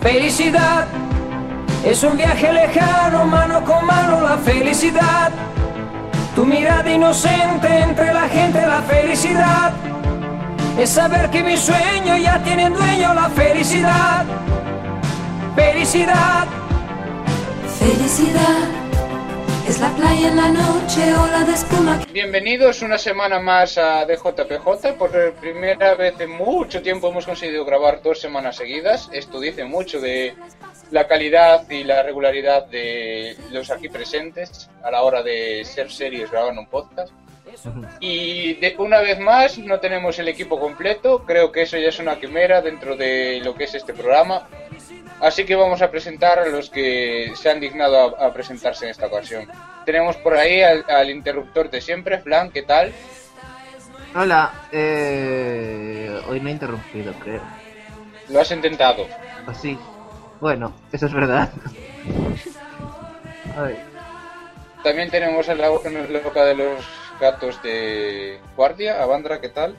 Felicidad es un viaje lejano, mano con mano la felicidad. Tu mirada inocente entre la gente, la felicidad. Es saber que mi sueño ya tiene dueño la felicidad. Felicidad. Felicidad es la playa en la noche, ola de espuma. Bienvenidos una semana más a DJPJ. Por primera vez en mucho tiempo hemos conseguido grabar dos semanas seguidas. Esto dice mucho de la calidad y la regularidad de los aquí presentes a la hora de ser serios grabando un podcast. Y de, una vez más no tenemos el equipo completo, creo que eso ya es una quimera dentro de lo que es este programa. Así que vamos a presentar a los que se han dignado a, a presentarse en esta ocasión. Tenemos por ahí al, al, interruptor de siempre, Flan, ¿qué tal? Hola, eh, hoy me he interrumpido, creo. Lo has intentado. Pues sí. Bueno, eso es verdad. Ay. También tenemos a la loca de los gatos de guardia, Avandra, ¿qué tal?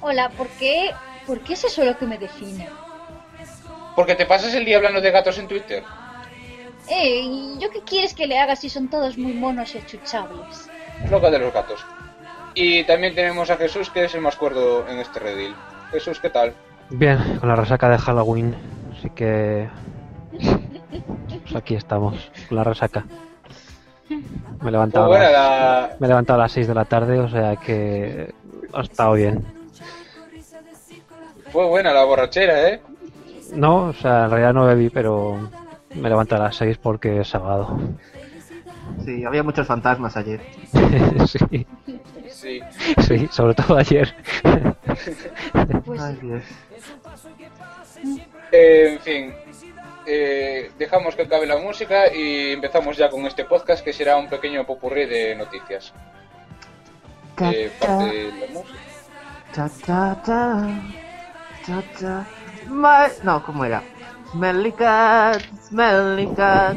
Hola, ¿por qué, ¿por qué es eso lo que me define? Porque te pasas el día hablando de gatos en Twitter. Eh, ¿y yo qué quieres que le haga si son todos muy monos y achuchables? Loca de los gatos. Y también tenemos a Jesús, que es el más cuerdo en este redil. Jesús, ¿qué tal? Bien, con la resaca de Halloween, así que... Pues aquí estamos, con la resaca. Me he levantado, Pues a bueno, las, la- me he levantado a las 6 de la tarde, o sea que ha estado bien. Fue buena la borrachera, ¿eh? No, o sea, en realidad no bebí, pero me levanté a las 6 porque es sábado. Sí, había muchos fantasmas ayer. sí, Sí. sí, sobre todo ayer. Pues Ay, Dios. Eh, en fin, eh, dejamos que acabe la música y empezamos ya con este podcast que será un pequeño popurrí de noticias. Eh, parte de la música. My... No, ¿cómo era? Smelly cat, smelly cat.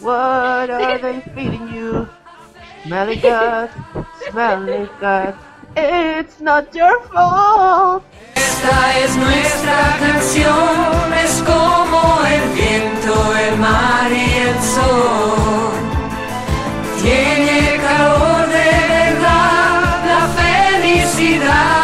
What are they feeding you? Smelly cat, smelly cat. It's not your fault. Esta es nuestra canción, es como el viento, el mar y el sol. Tiene calor de verdad, la felicidad.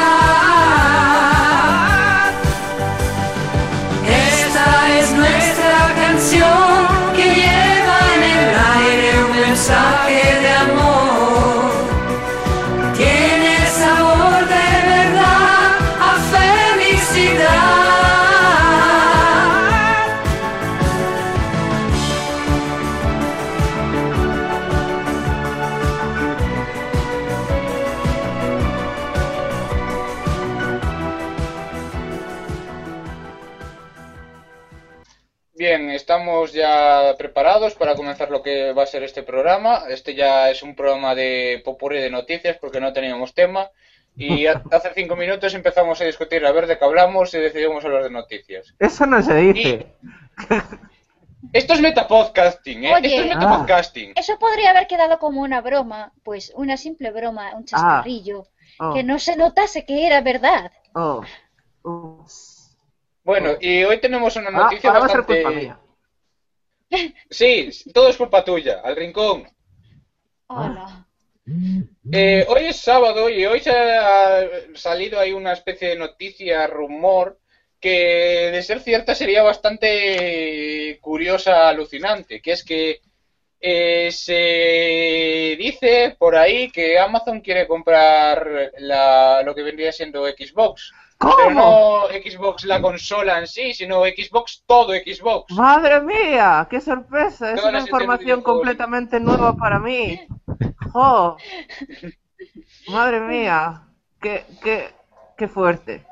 Estamos ya preparados para comenzar lo que va a ser este programa. Este ya es un programa de popurrí de noticias porque no teníamos tema. Y ha- hace cinco minutos empezamos a discutir a ver de qué hablamos y decidimos hablar de noticias. Eso no se dice. Esto es metapodcasting, ¿eh? Oye. Esto es metapodcasting. eso podría haber quedado como una broma, pues una simple broma, un chascarrillo, Oh, que no se notase que era verdad. oh. Bueno, y hoy tenemos una Ah, noticia ahora va a ser bastante... Sí, todo es culpa tuya, al rincón. Hola. Eh, hoy es sábado y hoy se ha salido ahí una especie de noticia, rumor, que de ser cierta sería bastante curiosa, alucinante, que es que eh, se dice por ahí que Amazon quiere comprar la, lo que vendría siendo Xbox. Pero ¿Cómo? no Xbox la consola en sí, sino Xbox todo Xbox. ¡Madre mía! ¡Qué sorpresa! Es Todas una información completamente nueva para mí. ¡Jo! ¡Madre mía! ¡Qué, qué, qué fuerte!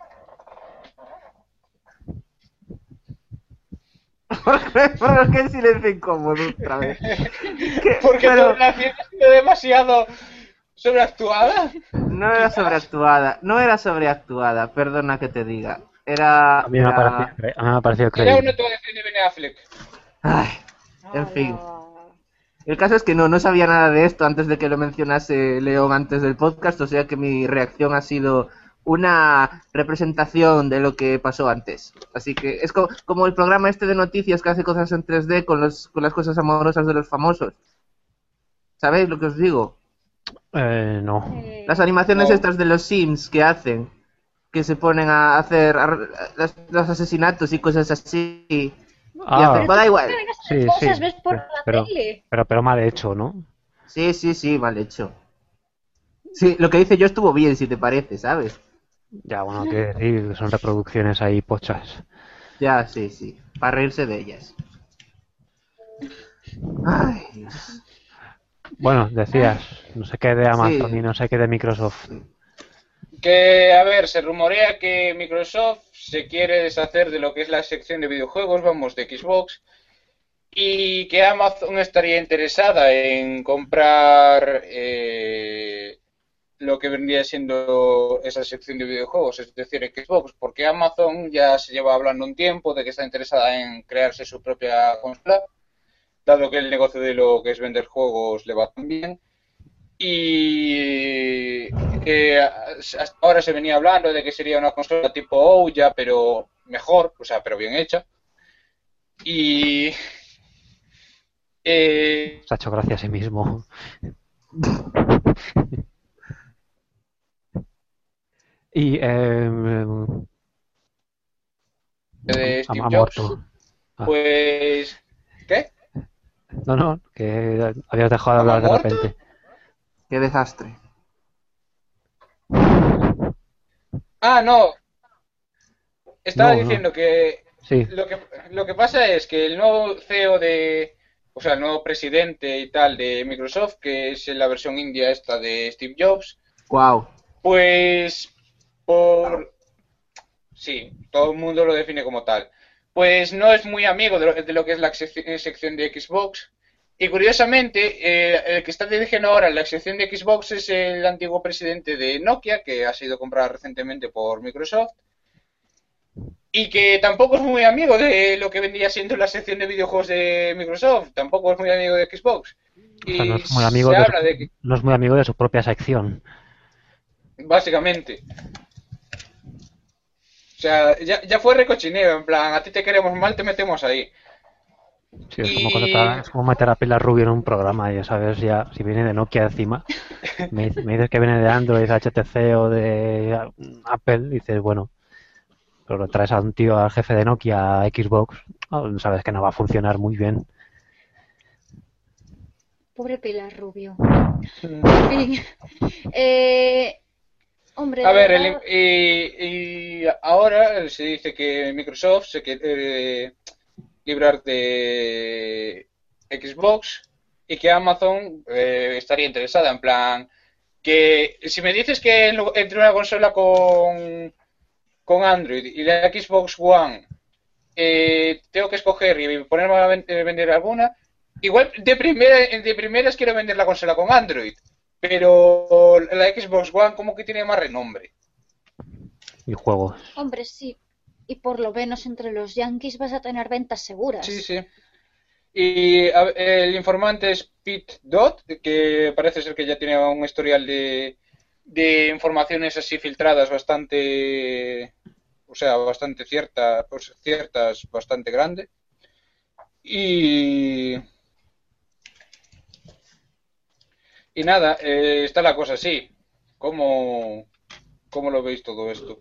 ¿Por qué, silencio incómodo otra vez? ¿Qué? Porque Pero tu relación ha sido demasiado sobreactuada. no era sobreactuada, no era sobreactuada, perdona que te diga. Era... A mí me ha parecido, cre- a mí me ha parecido Era creíble. una actuación de Ben Affleck. Ay, en fin. El caso es que no, no sabía nada de esto antes de que lo mencionase León antes del podcast, o sea que mi reacción ha sido una representación de lo que pasó antes. Así que es co- como el programa este de noticias que hace cosas en 3D con, los, con las cosas amorosas de los famosos. ¿Sabéis lo que os digo? Eh, no. Eh, Las animaciones No. estas de los Sims que hacen, que se ponen a hacer a- los asesinatos y cosas así. Y Ah, hacer- da igual. Pero Sí, cosas sí, ves por pero- la pero- tele. pero, pero mal hecho, ¿no? Sí, sí, sí, mal hecho. Sí, lo que dice yo estuvo bien, si te parece, ¿sabes? Ya, bueno, que decir, son reproducciones ahí pochas. Ya, sí, sí. Para reírse de ellas. Ay, Dios. Bueno, decías, no sé qué de Amazon Sí. y no sé qué de Microsoft. Que, a ver, se rumorea que Microsoft se quiere deshacer de lo que es la sección de videojuegos, vamos, de Xbox, y que Amazon estaría interesada en comprar eh, lo que vendría siendo esa sección de videojuegos, es decir, Xbox, porque Amazon ya se lleva hablando un tiempo de que está interesada en crearse su propia consola, dado que el negocio de lo que es vender juegos le va tan bien. Y eh, hasta ahora se venía hablando de que sería una consola tipo Ouya, pero mejor, o sea, pero bien hecha. Y eh, Se ha hecho gracia a sí mismo. y eh, de ha, Steve ha Jobs, muerto. Ah. pues ¿qué? No, no, que habías dejado de hablar de repente. Qué desastre. Ah, no. Estaba No, no. diciendo que Sí, lo que lo que pasa es que el nuevo CEO de, o sea, el nuevo presidente y tal de Microsoft, que es la versión india esta de Steve Jobs, Wow. Pues por... Sí, todo el mundo lo define como tal. Pues no es muy amigo de lo, de lo que es la sec- sección de Xbox. Y curiosamente, eh, el que está dirigiendo ahora la sección de Xbox es el antiguo presidente de Nokia, que ha sido comprada recientemente por Microsoft. Y que tampoco es muy amigo de lo que vendría siendo la sección de videojuegos de Microsoft. Tampoco es muy amigo de Xbox. o Y sea, no es muy amigo se de, habla de que, no es muy amigo de su propia sección. Básicamente. O sea, ya, ya fue recochineo, en plan, a ti te queremos mal, te metemos ahí. Sí, es, Y- como contratar- es como meter a Pilar Rubio en un programa, ya sabes, ya si viene de Nokia encima, me, me dices que viene de Android, HTC o de Apple, dices, bueno, pero lo traes a un tío, al jefe de Nokia, a Xbox, oh, sabes que no va a funcionar muy bien. Pobre Pilar Rubio. En fin. Eh, hombre, A ver, el- y, y ahora se dice que Microsoft se quiere eh, librar de Xbox y que Amazon eh, estaría interesada, en plan, que si me dices que entre una consola con, con Android y la Xbox One eh, tengo que escoger y ponerme a ven- eh, vender alguna, igual de, primera, de primeras quiero vender la consola con Android, pero la Xbox One como que tiene más renombre. Y juegos. hombre, sí. Y por lo menos entre los yankees vas a tener ventas seguras. Sí, sí. Y a- el informante es Pete Dot, que parece ser que ya tiene un historial de, de informaciones así filtradas bastante, o sea, bastante cierta, pues ciertas, bastante grande. Y y nada, eh, está la cosa así. ¿Cómo, cómo lo veis todo esto?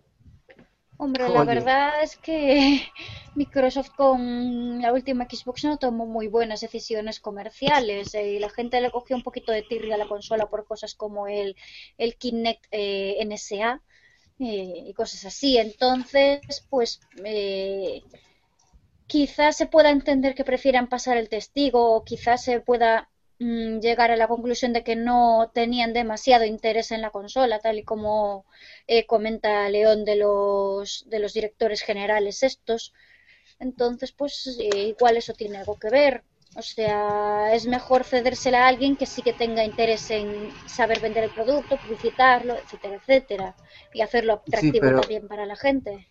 Hombre, la verdad es que Microsoft con la última Xbox no tomó muy buenas decisiones comerciales eh, y la gente le cogió un poquito de tirria a la consola por cosas como el, el Kinect eh, NSA eh, y cosas así. Entonces, pues eh, quizás se pueda entender que prefieran pasar el testigo o quizás se pueda llegar a la conclusión de que no tenían demasiado interés en la consola, tal y como eh, comenta León de los, de los directores generales estos. Entonces, pues eh, igual eso tiene algo que ver. O sea, es mejor cedérsela a alguien que sí que tenga interés en saber vender el producto, publicitarlo, etcétera, etcétera. Y hacerlo atractivo pero- también para la gente.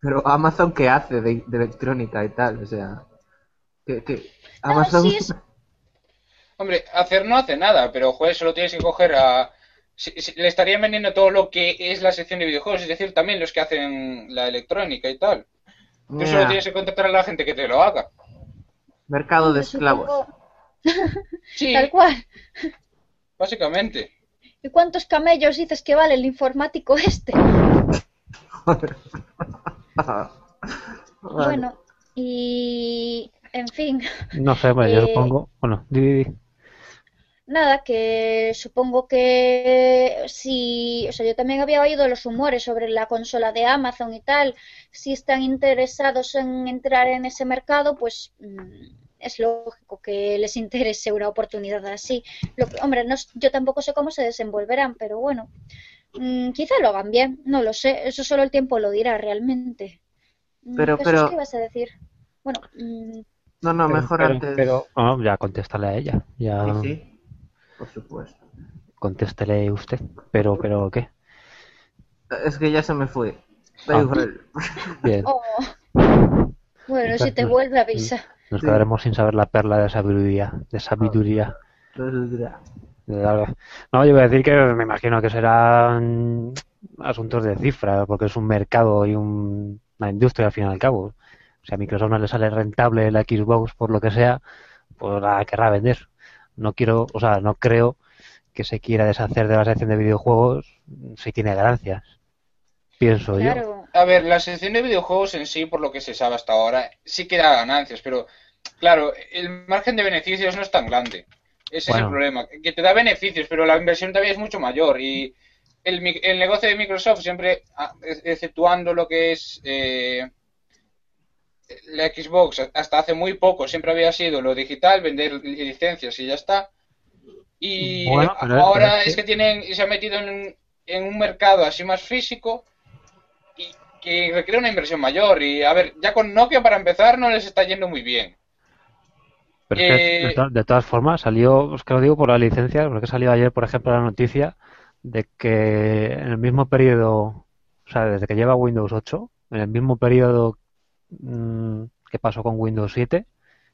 Pero Amazon, ¿qué hace de, de electrónica y tal? O sea, que, que No, Amazon... sí es- Hombre, hacer no hace nada, pero joder, solo tienes que coger a si- si- le estarían vendiendo todo lo que es la sección de videojuegos, es decir, también los que hacen la electrónica y tal. Tú solo tienes que contratar a la gente que te lo haga. Mercado de esclavos. Sí, Tal cual. básicamente. ¿Y cuántos camellos dices que vale el informático este? Vale. Bueno, y en fin, No sé, bueno, yo Eh, supongo. Bueno, di, di, di. Nada, que supongo que si, o sea, yo también había oído los rumores sobre la consola de Amazon y tal, si están interesados en entrar en ese mercado, pues mm, es lógico que les interese una oportunidad así. Lo que- hombre, no, yo tampoco sé cómo se desenvolverán, pero bueno, mm, quizá lo hagan bien, no lo sé, eso solo el tiempo lo dirá realmente. Mm, Pero- Jesús, pero- ¿qué ibas a decir? Bueno, mm, No, no, Pero- mejor pero- antes. Pero, ya contéstale a ella. Ya Sí, sí. Por supuesto. contéstele usted. Pero, pero, ¿qué? Es que ya se me fue. Ah. Bien. oh. Bueno, si te Nos- vuelve avisa. Nos Sí. quedaremos sin saber la perla de sabiduría. De sabiduría. De la- No, yo voy a decir que me imagino que serán asuntos de cifras, porque es un mercado y un- una industria al fin y al cabo. O sea, a Microsoft no le sale rentable la Xbox por lo que sea, pues la querrá vender. No quiero, o sea, no creo que se quiera deshacer de la sección de videojuegos si tiene ganancias. Pienso yo. A ver, la sección de videojuegos en sí, por lo que se sabe hasta ahora, sí que da ganancias, pero claro, el margen de beneficios no es tan grande. Ese es el problema, que te da beneficios, pero la inversión también es mucho mayor y el, mi- el negocio de Microsoft siempre, ah, ex- exceptuando lo que es eh, la Xbox, hasta hace muy poco siempre había sido lo digital, vender li- licencias y ya está. Y Bueno, pero- pero ahora es que- es que tienen, se han metido en, un- en un mercado así más físico y que requiere una inversión mayor. Y a ver, ya con Nokia para empezar no les está yendo muy bien. Pero es que, Eh, de todas formas, salió, es que lo digo por la licencia, porque salió ayer, por ejemplo, la noticia de que en el mismo periodo, o sea, desde que lleva Windows 8, en el mismo periodo mm, que pasó con Windows 7,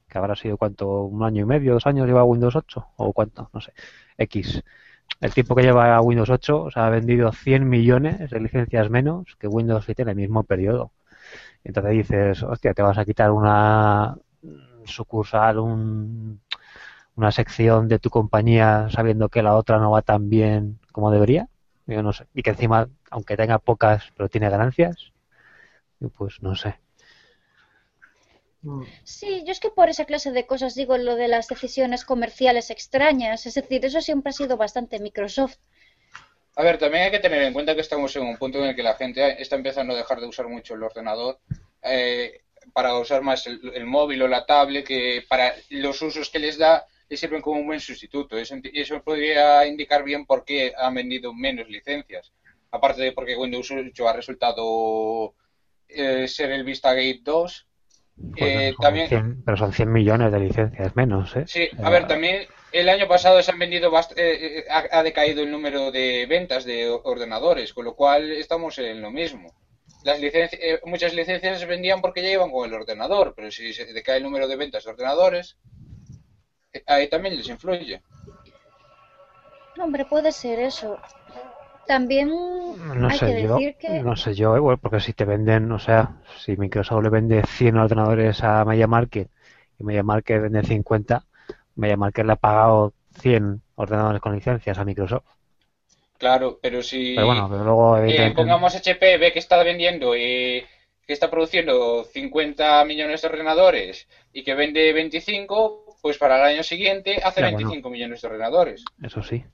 que habrá sido cuánto, un año y medio, dos años lleva Windows 8, o cuánto, no sé, X. El tiempo que lleva Windows 8, o ha vendido 100 millones de licencias menos que Windows 7 en el mismo periodo. Entonces dices, hostia, te vas a quitar una sucursal, un- una sección de tu compañía sabiendo que la otra no va tan bien como debería. Yo no sé. Y que encima, aunque tenga pocas, pero tiene ganancias, pues no sé. Mm. Sí, yo es que por esa clase de cosas digo lo de las decisiones comerciales extrañas. Es decir, eso siempre ha sido bastante Microsoft. A ver, también hay que tener en cuenta que estamos en un punto en el que la gente está empezando a dejar de usar mucho el ordenador eh, para usar más el, el móvil o la tablet, que para los usos que les da les sirven como un buen sustituto. Eso, eso podría indicar bien por qué han vendido menos licencias. Aparte de porque Windows 8 ha resultado eh, ser el Vistagate 2. Joder, Eh, también 100 pero son 100 millones de licencias menos, ¿eh? Sí, sea, a ver, también el año pasado se han vendido bast- eh, eh, ha, ha decaído el número de ventas de ordenadores, con lo cual estamos en lo mismo. Las licencias, eh, muchas licencias se vendían porque ya iban con el ordenador, pero si se decae el número de ventas de ordenadores, eh, ahí también les influye. No, hombre, puede ser eso. También No hay sé que yo, decir que no sé yo, igual, porque si te venden, o sea, si Microsoft le vende 100 ordenadores a MediaMarket y MediaMarket vende 50, MediaMarket le ha pagado 100 ordenadores con licencias a Microsoft. Claro, pero si Pero bueno, pero luego eh, pongamos HP, ve que está vendiendo y que está produciendo 50 millones de ordenadores y que vende 25, pues para el año siguiente hace Ya, bueno. 25 millones de ordenadores. eso sí.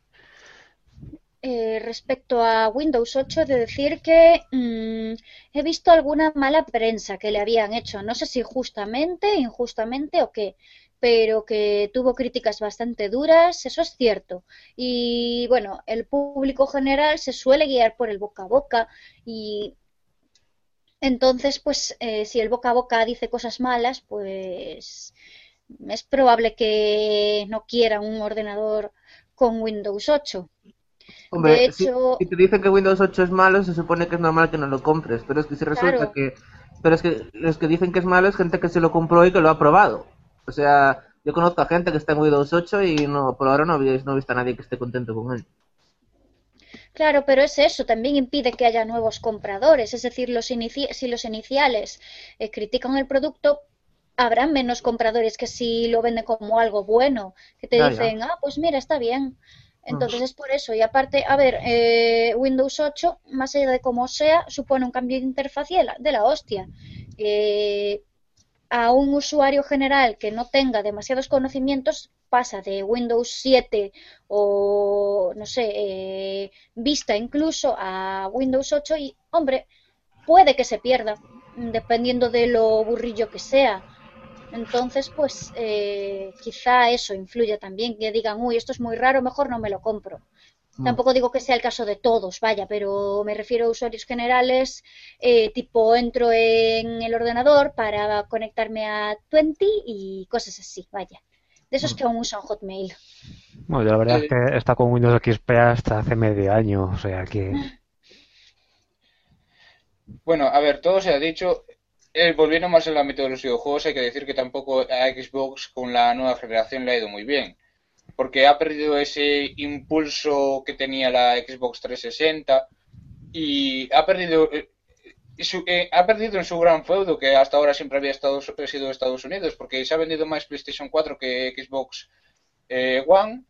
Eh, respecto a Windows 8, de decir que mm, he visto alguna mala prensa que le habían hecho. No sé si justamente, injustamente o qué, pero que tuvo críticas bastante duras, eso es cierto. Y bueno, el público general se suele guiar por el boca a boca y entonces, pues, eh, si el boca a boca dice cosas malas, pues es probable que no quiera un ordenador con Windows 8. Hombre, De hecho- si, te dicen que Windows 8 es malo, se supone que es normal que no lo compres. Pero es que si resulta Claro. que. Pero es que los que dicen que es malo es gente que se lo compró y que lo ha probado. O sea, yo conozco a gente que está en Windows 8 y no por ahora no, habéis- no he visto a nadie que esté contento con él. Claro, pero es eso, también impide que haya nuevos compradores. Es decir, los si los iniciales eh, critican el producto, habrá menos compradores que si lo venden como algo bueno, que te ya. dicen, ah, pues mira, está bien. Entonces es por eso. Y aparte, a ver, eh, Windows 8, más allá de cómo sea, supone un cambio de interfaz de la, hostia. Eh, a un usuario general que no tenga demasiados conocimientos pasa de Windows 7 o, no sé, eh, Vista incluso a Windows 8 y, hombre, puede que se pierda, dependiendo de lo burrillo que sea. Entonces, pues eh, quizá eso influya también, que digan, uy, esto es muy raro, mejor no me lo compro. Mm. Tampoco digo que sea el caso de todos, vaya, pero me refiero a usuarios generales, eh, tipo entro en el ordenador para conectarme a Twenty y cosas así, vaya. De esos que aún usan Hotmail. Bueno, yo la verdad Eh, es que está con Windows XP hasta hace medio año, o sea que... Bueno, a ver, todo se ha dicho. Eh, volviendo más al ámbito de los videojuegos, hay que decir que tampoco a Xbox con la nueva generación le ha ido muy bien. Porque ha perdido ese impulso que tenía la Xbox 360 y ha perdido, eh, eh, ha perdido en su gran feudo que hasta ahora siempre había estado, sido Estados Unidos, porque se ha vendido más PlayStation 4 que Xbox eh, One.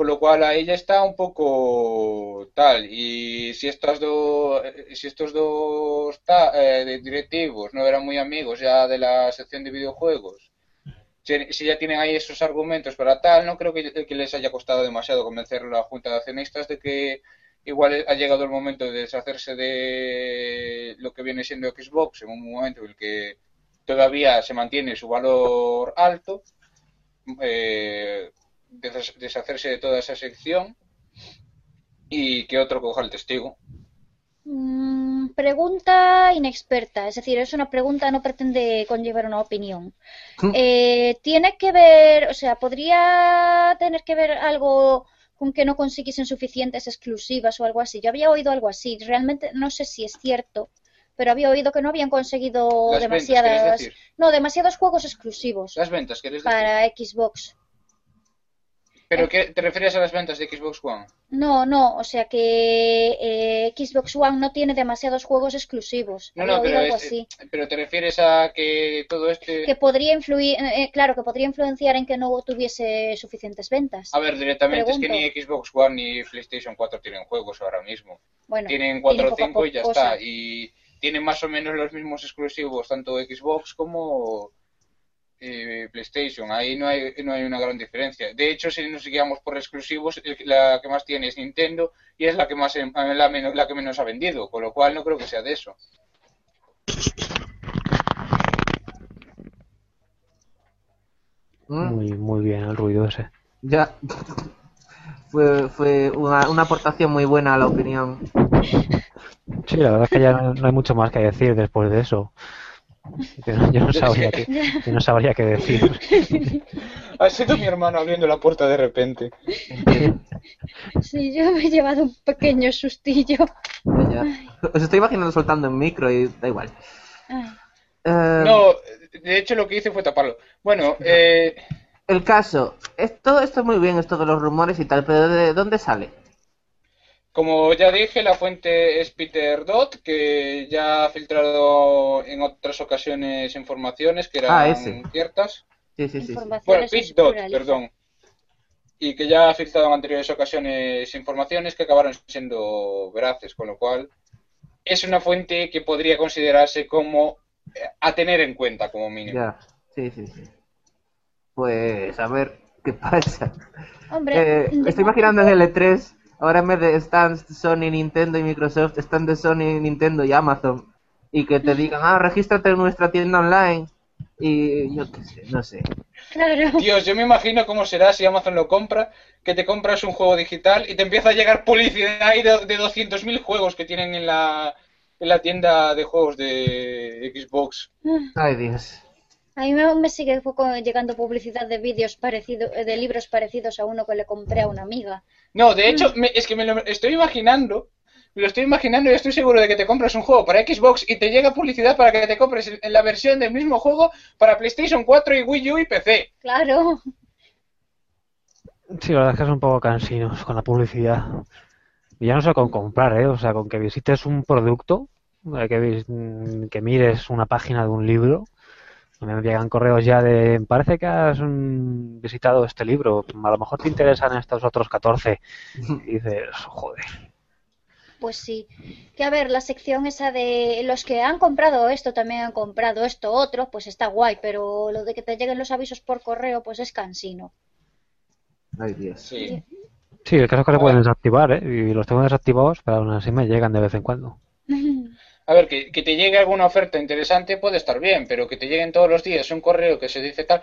Con lo cual ahí ya está un poco tal. Y si estas dos, si estos dos ta- eh, directivos no eran muy amigos ya de la sección de videojuegos, si, ya tienen ahí esos argumentos para tal, no creo que, que les haya costado demasiado convencer a la Junta de Accionistas de que igual ha llegado el momento de deshacerse de lo que viene siendo Xbox en un momento en el que todavía se mantiene su valor alto. eh, deshacerse de toda esa sección y que otro coja el testigo. Mm, pregunta inexperta, es decir, es una pregunta, no pretende conllevar una opinión. Mm. Eh, ¿tiene que ver, o sea, podría tener que ver algo con que no consiguiesen suficientes exclusivas o algo así? Yo había oído algo así, realmente no sé si es cierto, pero había oído que no habían conseguido Las demasiadas, no, demasiados juegos exclusivos Las ventas, para Xbox. ¿Pero qué, te refieres a las ventas de Xbox One? No, no, o sea que eh, Xbox One no tiene demasiados juegos exclusivos. No, no, pero, algo es- así. pero te refieres a que todo este... que podría influir, eh, claro, que podría influenciar en que no tuviese suficientes ventas. A ver, directamente es que ni Xbox One ni PlayStation 4 tienen juegos ahora mismo. Bueno, Tienen 4 o poca 5 y ya cosa. está. Y tienen más o menos los mismos exclusivos, tanto Xbox como eh, PlayStation. Ahí no hay, no hay una gran diferencia. De hecho, si nos guiamos por exclusivos, la que más tiene es Nintendo y es la que más em- la, menos, la que menos ha vendido. Con lo cual no creo que sea de eso. Mm, Muy, muy bien el ruido ese. Ya. Fue, fue una, una aportación muy buena a la opinión. Sí, la verdad es que ya no, no hay mucho más que decir después de eso. Yo no, yo no sabría, qué, yo no sabría qué decir. Ha sido mi hermano abriendo la puerta de repente. Sí, yo me he llevado un pequeño sustillo. Os estoy imaginando soltando en micro y da igual. Ay, Eh, No, de hecho lo que hice fue taparlo. Bueno, eh, El caso, es, todo esto muy bien, esto de los rumores y tal, pero ¿de dónde sale? Como ya dije, la fuente es Peter Dot, que ya ha filtrado en otras ocasiones informaciones que eran Ah, ese. ciertas. Sí, sí, sí. sí. Bueno, informaciones Pete Dot, perdón. Y que ya ha filtrado en anteriores ocasiones informaciones que acabaron siendo veraces, con lo cual es una fuente que podría considerarse como eh, a tener en cuenta como mínimo. Ya, sí, sí, sí. Pues a ver qué pasa. Hombre, Eh, estoy imaginando en el E3, ahora en vez de stands Sony, Nintendo y Microsoft, están de Sony, Nintendo y Amazon. Y que te digan, ah, regístrate en nuestra tienda online. Y yo qué sé, no sé. Claro. Dios, yo me imagino cómo será si Amazon lo compra, que te compras un juego digital y te empieza a llegar publicidad ahí de, de 200.000 juegos que tienen en la, en la tienda de juegos de Xbox. Ay, Dios. A mí me, sigue poco llegando publicidad de vídeos parecidos, de libros parecidos a uno que le compré a una amiga. No, de hecho, me- es que me lo estoy imaginando, me lo estoy imaginando y estoy seguro de que te compras un juego para Xbox y te llega publicidad para que te compres la versión del mismo juego para PlayStation 4 y Wii U y PC. Claro. Sí, la verdad es que son un poco cansinos con la publicidad. Y ya no sé con comprar, ¿eh? O sea, con que visites un producto, eh, mm, que mires una página de un libro. Me llegan correos ya de, parece que has mm, visitado este libro, a lo mejor te interesan estos otros 14. Y dices, joder. Pues sí. Que a ver, la sección esa de los que han comprado esto también han comprado esto otro, pues está guay, pero lo de que te lleguen los avisos por correo, pues es cansino. Ay, Dios. Sí. Sí, el caso es que se pueden desactivar, ¿eh? Y los tengo desactivados, pero aún así me llegan de vez en cuando. A ver, que, que te llegue alguna oferta interesante puede estar bien, pero que te lleguen todos los días un correo que se dice tal,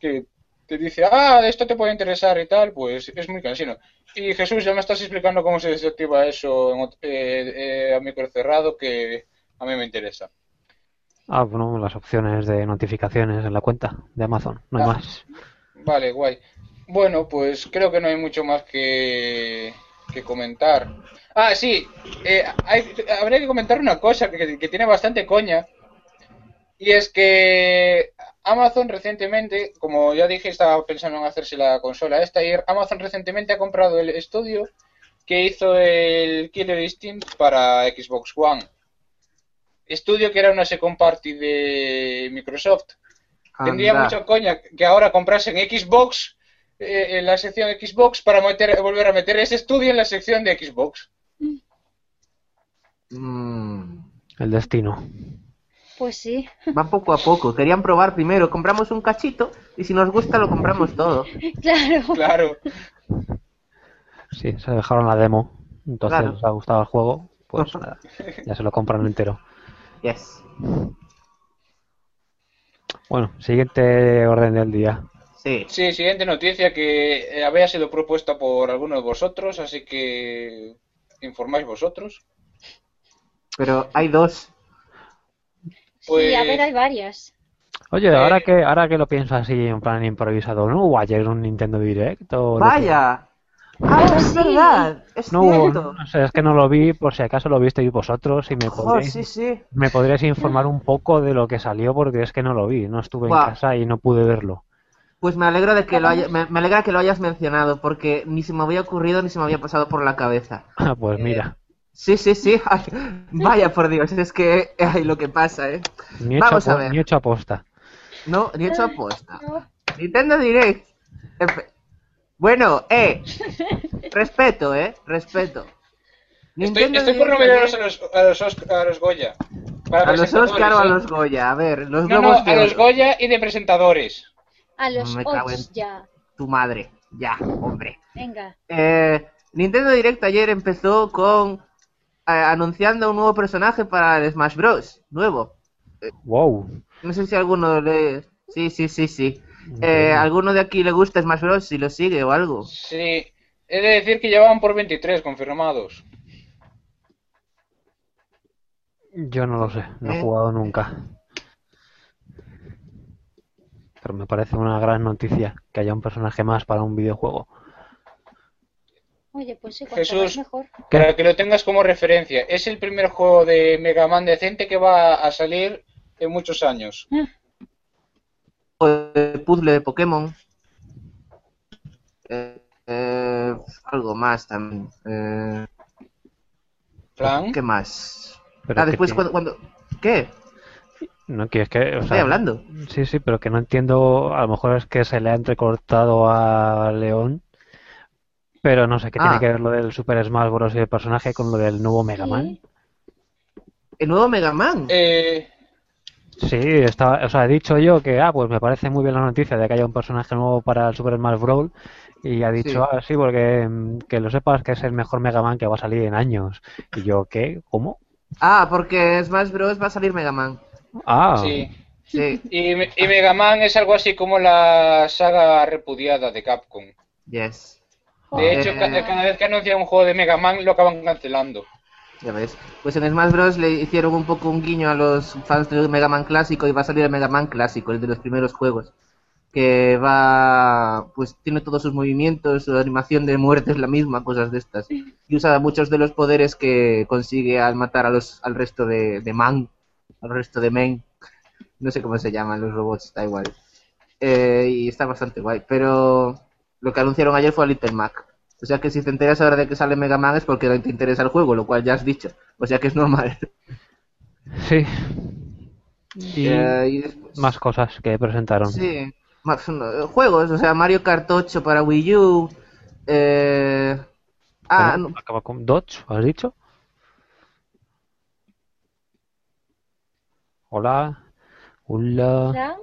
que te dice, ah, esto te puede interesar y tal, pues es muy cansino. Y Jesús, ya me estás explicando cómo se desactiva eso en eh, eh, a micro cerrado, que a mí me interesa. Ah, bueno, las opciones de notificaciones en la cuenta de Amazon, no hay Ah. más. Vale, guay. Bueno, pues creo que no hay mucho más que, que comentar. Ah, sí, eh, hay- habría que comentar una cosa que, que tiene bastante coña. Y es que Amazon recientemente, como ya dije, estaba pensando en hacerse la consola esta. Y Amazon recientemente ha comprado el estudio que hizo el Killer Instinct para Xbox One. Estudio que era una second party de Microsoft. Tendría mucha coña que ahora comprasen Xbox eh, en la sección Xbox para meter, volver a meter ese estudio en la sección de Xbox. Mm, El destino. Pues sí, va poco a poco. Querían probar primero. Compramos un cachito y si nos gusta lo compramos todo. claro. Claro. Sí, se dejaron la demo, entonces Claro. les ha gustado el juego, pues nada, ya se lo compran entero. Yes. Bueno, siguiente orden del día. Sí. Sí, siguiente noticia que eh, había sido propuesta por alguno de vosotros, así que informáis vosotros. Pero hay dos. Pues- Sí, a ver, hay varias. Oye, Eh, ahora que ahora que lo pienso así en plan improvisado, ¿no hubo ayer un Nintendo Direct? o Vaya. Ah, es Sí. verdad. Es No, cierto. no es que no lo vi, por si acaso lo visteis vosotros y me Jo, podríais, sí, sí. me podríais informar un poco de lo que salió porque es que no lo vi, no estuve en casa y no pude verlo. Pues me alegro de que lo haya, me, me alegra que lo hayas mencionado porque ni se me había ocurrido ni se me había pasado por la cabeza. Ah, pues mira, Sí, sí, sí. Ay, vaya por Dios, es que ay, lo que pasa, ¿eh? ni Vamos a ver. ni hecho aposta. No, ni he hecho aposta. Nintendo Direct. Bueno, eh. Respeto, eh. Respeto. Estoy, estoy por nominaros a los, a los, a los Goya. Para a los Oscar o a ¿eh? los Goya. A ver, los No, a los. Goya y de presentadores. A los Me cago en- Ots ya. Tu madre. Ya, hombre. Venga. Eh, Nintendo Direct ayer empezó con eh, anunciando un nuevo personaje para el Smash Bros. Nuevo. Wow. No sé si alguno le... Sí, sí, sí, sí. Eh. ¿Alguno de aquí le gusta Smash Bros? Si lo sigue o algo. Sí, he de decir que ya van por 23 confirmados. Yo no lo sé, no he ¿Eh? jugado nunca. Pero me parece una gran noticia que haya un personaje más para un videojuego. Oye, pues sí, Jesús. mejor. Para que lo tengas como referencia, es el primer juego de Mega Man decente que va a salir en muchos años. O de puzzle de Pokémon. Eh, eh, algo más también. Eh, Plan, ¿Qué más? Pero ah, después cuando, cuando... ¿Qué? No, que es que, o Estoy sea, hablando. Sí, sí, pero que no entiendo, a lo mejor es que se le ha entrecortado a León, pero no sé qué tiene Ah. que ver lo del Super Smash Bros. y el personaje con lo del nuevo Mega Man. El nuevo Mega Man. eh, Sí, estaba, o sea, he dicho yo que, ah, pues me parece muy bien la noticia de que haya un personaje nuevo para el Super Smash Bros. Y ha dicho, Sí. ah, sí, porque mm, que lo sepas que es el mejor Mega Man que va a salir en años. Y yo, ¿qué? ¿Cómo? Ah, porque Smash Bros. va a salir Mega Man. Ah, sí. Sí, Y, y Mega Man es algo así como la saga repudiada de Capcom. yes. De hecho, Eh. ca- cada vez que anuncian un juego de Mega Man lo acaban cancelando. Ya ves. Pues en Smash Bros. le hicieron un poco un guiño a los fans del Mega Man clásico y va a salir el Mega Man clásico, el de los primeros juegos. Que va. Pues tiene todos sus movimientos, su animación de muerte es la misma, cosas de estas. Y usa muchos de los poderes que consigue al matar a los, al resto de, de Man, al resto de Men. No sé cómo se llaman los robots, da igual. Eh, y está bastante guay. Pero lo que anunciaron ayer fue a Little Mac. O sea que si te enteras ahora de que sale Mega Man es porque te interesa el juego, lo cual ya has dicho. O sea que es normal. Sí. Y Eh, y después- más cosas que presentaron. Sí, más no, juegos, o sea, Mario Kart 8 para Wii U. Eh... Ah, no, Acaba con Dodge, ¿has dicho? Hola. Hola.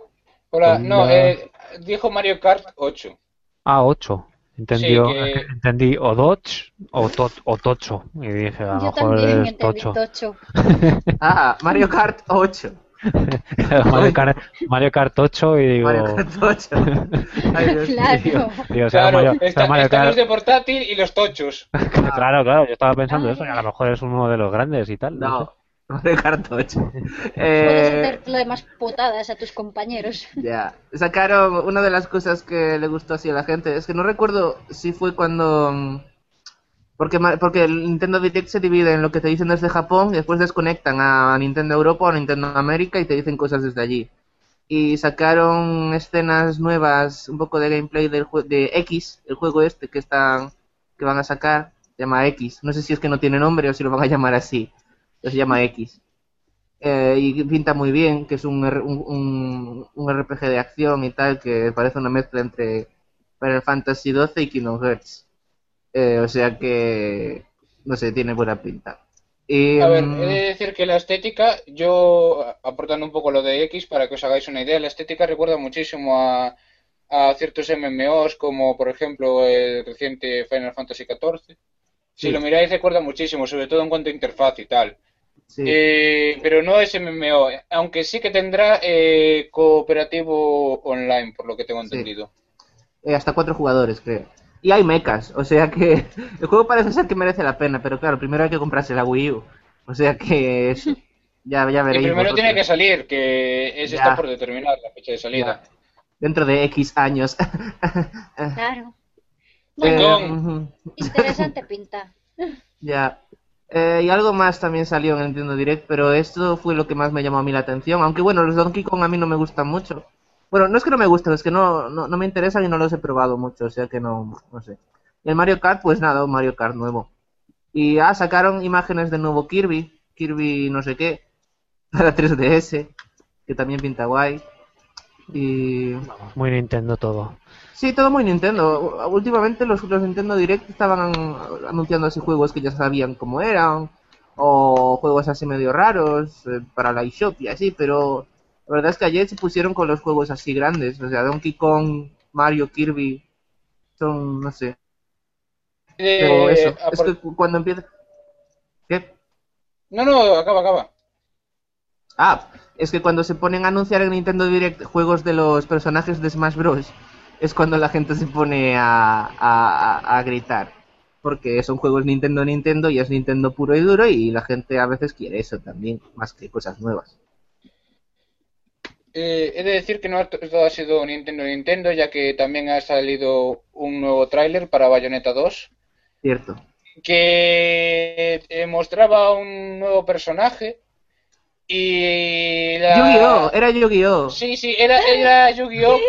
Hola, no, eh, dijo Mario Kart 8. Ah, 8. Entendió, Sí, que- Entendí o Dodge o, to- o Tocho. Y dije, a lo mejor también es Tocho. tocho. ah, Mario Kart 8. Mario, Kart, Mario Kart 8 y digo... Mario Kart 8. Ay, Dios. Claro. digo, será Claro, Mario, está- Mario están los Kart. de portátil y los tochos. Claro, claro, yo estaba pensando Ah. eso, y a lo mejor es uno de los grandes y tal. No, sé. Kart 8. Puedes Eh, hacer lo demás putadas a tus compañeros. Ya, sacaron una de las cosas que le gustó así a la gente. Es que no recuerdo si fue cuando. mm, Porque, porque el Nintendo Direct se divide en lo que te dicen desde Japón y después desconectan a Nintendo Europa o a Nintendo América y te dicen cosas desde allí. Y sacaron escenas nuevas, un poco de gameplay del de X, el juego este que están que van a sacar, se llama X. No sé si es que no tiene nombre o si lo van a llamar así. Se llama X. Eh, y pinta muy bien, que es un, un, un- un RPG de acción y tal, que parece una mezcla entre Final Fantasy XII y Kingdom Hearts. Eh, o sea que, no sé, tiene buena pinta. Y, A ver, mm, he de decir que la estética, yo aportando un poco lo de X para que os hagáis una idea, la estética recuerda muchísimo a, a ciertos MMOs como por ejemplo el reciente Final Fantasy XIV. Si Sí. lo miráis recuerda muchísimo, sobre todo en cuanto a interfaz y tal. Sí. Eh, pero no es MMO, aunque sí que tendrá eh, cooperativo online, por lo que tengo Sí. entendido. Eh, hasta cuatro jugadores, creo. Y hay mechas, o sea que el juego parece ser que merece la pena, pero claro, primero hay que comprarse la Wii U. O sea que eso, ya, ya Y veréis. primero vosotros. tiene que salir, que es está por determinar la fecha de salida. Ya. Dentro de X años. Claro. Bueno, interesante pinta. Ya. Eh, y algo más también salió en el Nintendo Direct, pero esto fue lo que más me llamó a mí la atención. Aunque bueno, los Donkey Kong a mí no me gustan mucho. Bueno, no es que no me gusten, es que no, no, me interesan y no los he probado mucho, o sea que no, no sé. Y el Mario Kart, pues nada, un Mario Kart nuevo. Y ah, sacaron imágenes del nuevo Kirby, Kirby no sé qué, para 3DS, que también pinta guay. Y muy Nintendo todo. Sí, todo muy Nintendo. Últimamente los, los Nintendo Direct estaban anunciando así juegos que ya sabían cómo eran, o juegos así medio raros eh, para la eShop y así, pero la verdad es que ayer se pusieron con los juegos así grandes, o sea, Donkey Kong, Mario, Kirby, son, no sé, pero Eh, eso, a es que cu- cuando empieza... ¿Qué? No, no, acaba, acaba. Ah, es que cuando se ponen a anunciar en Nintendo Direct juegos de los personajes de Smash Bros. Es cuando la gente se pone a, a, a- gritar. Porque son juegos Nintendo Nintendo y es Nintendo puro y duro y la gente a veces quiere eso también, más que cosas nuevas. Eh, he de decir que no ha- todo ha sido Nintendo Nintendo, ya que también ha salido un nuevo tráiler para Bayonetta 2, Cierto. que eh, mostraba un nuevo personaje y la... Yu-Gi-Oh! Era Yu-Gi-Oh! Sí, sí, era, era Yu-Gi-Oh!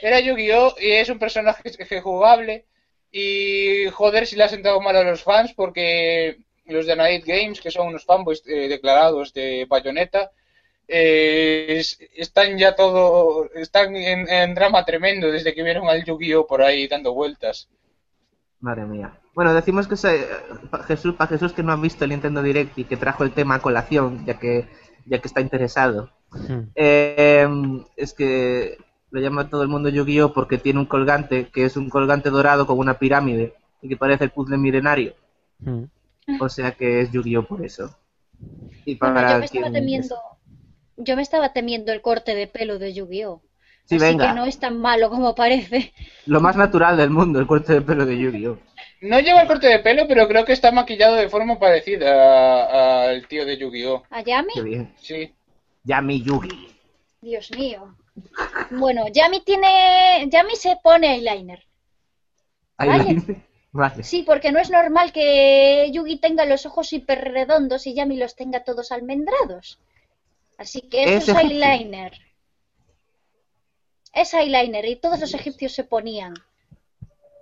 Era Yu-Gi-Oh! y es un personaje que- jugable y joder si le ha sentado mal a los fans porque los de Night Games, que son unos fanboys eh, declarados de Bayonetta, eh, es- están ya todo, están en, en drama tremendo desde que vieron al Yu-Gi-Oh! por ahí dando vueltas. Madre mía. Bueno, decimos que se, pa- Jesús, para Jesús que no ha visto el Nintendo Direct y que trajo el tema a colación, ya que, ya que está interesado. Hmm. Eh, es que lo llama todo el mundo Yu-Gi-Oh porque tiene un colgante que es un colgante dorado con una pirámide y que parece el puzzle milenario. Hmm. O sea que es Yu-Gi-Oh por eso. Y Bueno, para yo me estaba quien- temiendo, yo me estaba temiendo el corte de pelo de Yu-Gi-Oh! Sí, Así venga. que no es tan malo como parece. Lo más natural del mundo, el corte de pelo de Yu-Gi-Oh. No lleva el corte de pelo, pero creo que está maquillado de forma parecida a- al tío de Yu-Gi-Oh! ¿A Yami? Qué bien. Sí. Yami Yugi. Dios mío. Bueno, Yami tiene. Yami se pone eyeliner. Vale. Vale. Sí, porque no es normal que Yugi tenga los ojos hiper redondos y Yami los tenga todos almendrados. Así que eso Es eyeliner. Es eyeliner y todos los egipcios se ponían.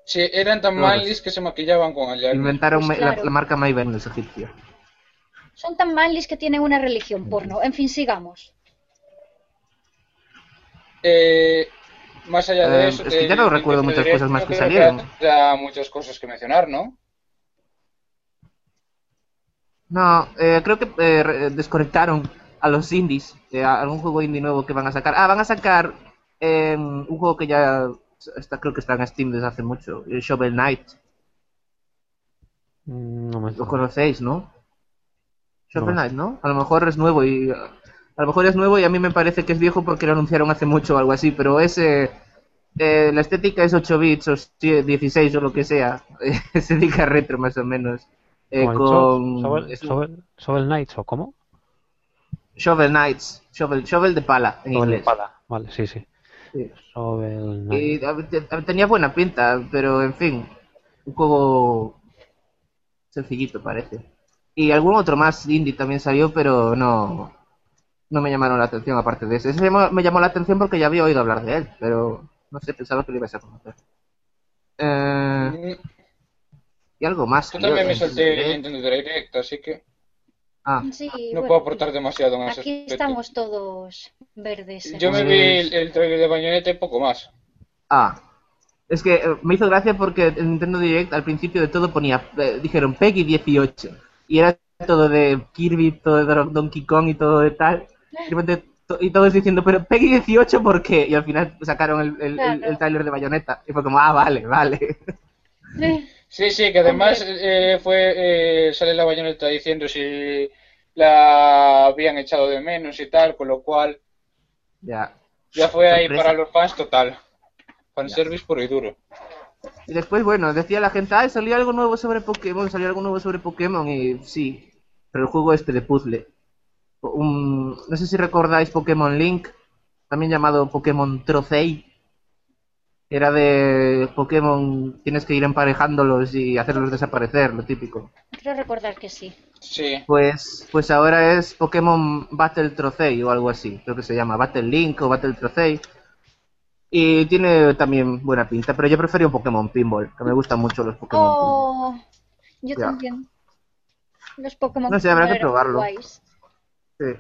Sí, eran tan malis que se maquillaban con el Inventaron Pues la- marca Mayben los egipcios. Son tan manlis que tienen una religión porno. En fin, sigamos. Eh, más allá de Eh, eso, es que ya no recuerdo muchas cosas más que creo salieron. haya muchas cosas que mencionar, ¿no? No, eh, creo que eh, desconectaron a los indies, eh, a algún juego indie nuevo que van a sacar. Ah, van a sacar eh, un juego que ya está, creo que está en Steam desde hace mucho, Shovel Knight. Mm, No me Lo conocéis, ¿no? Shovel No. Knight, ¿no? A lo mejor es nuevo y a lo mejor es nuevo y a mí me parece que es viejo porque lo anunciaron hace mucho o algo así, pero ese eh, la estética es 8 bits o 16 o lo que sea, estética retro más o menos. Eh, ¿Cómo has con? Shovel, es Shovel- Shovel Knights o cómo? Shovel Knights, shovel, shovel de pala en Shovel inglés. espada. Vale, sí, sí. Sí. Shovel Y Knight. a- te- a- tenía buena pinta, pero en fin, un juego sencillito parece. Y algún otro más indie también salió, pero no, no me llamaron la atención aparte de ese. Ese me llamó, me llamó la atención porque ya había oído hablar de él, pero no sé, pensaba que lo ibas a conocer. Eh, y algo más. Yo también me de salté el. Nintendo Direct, así que Ah, Sí, no bueno, puedo aportar demasiado en ese Aquí aspecto. estamos todos verdes. ¿eh? Yo me vi el, el trailer de Bayonetta y poco más. Ah, es que eh, me hizo gracia porque el Nintendo Direct al principio de todo ponía, eh, dijeron Peggy 18 y era todo de Kirby, todo de Don- Donkey Kong y todo de tal. Y, repente y todos diciendo, pero Peggy 18 ¿por qué? Y al final sacaron el, el, el, Claro. el tráiler de Bayonetta y fue como, ah, vale, vale. Sí, sí, que además eh, fue eh, sale la Bayonetta diciendo si la habían echado de menos y tal, con lo cual ya. ya fue ahí para los fans total. Fanservice puro y duro. Y después, bueno, decía la gente, ay, salió algo nuevo sobre Pokémon, salió algo nuevo sobre Pokémon y sí, pero el juego este de puzzle. Un- no sé si recordáis Pokémon Link, también llamado Pokémon Trocei. Era de Pokémon, tienes que ir emparejándolos y hacerlos desaparecer, lo típico. Creo recordar que sí. Sí. Pues, pues ahora es Pokémon Battle Trocei o algo así, creo que se llama Battle Link o Battle Trocei. Y tiene también buena pinta, pero yo prefería un Pokémon Pinball, que me gustan mucho los Pokémon Pinball. Oh, yo Ya. también. Los Pokémon No sé, habrá que probarlo. guays. Sí.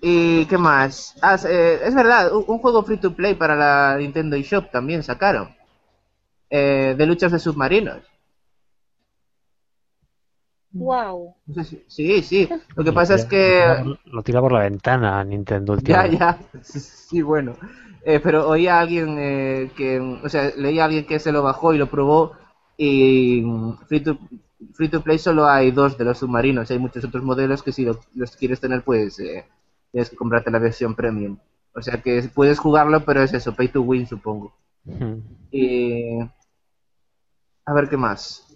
¿Y qué más? Ah, eh, es verdad, un, un juego free to play para la Nintendo eShop también sacaron. Eh, de luchas de submarinos. Wow. Sí, sí. Lo que pasa es que... Lo tira por la ventana Nintendo Ya, ya. Sí, bueno. Eh, pero oía a alguien eh, que... O sea, leía a alguien que se lo bajó y lo probó y mm, free to, free to play solo hay dos de los submarinos. Hay muchos otros modelos que si lo- los quieres tener pues eh, tienes que comprarte la versión premium. O sea que puedes jugarlo, pero es eso, pay to win supongo. Hmm. Y... A ver qué más.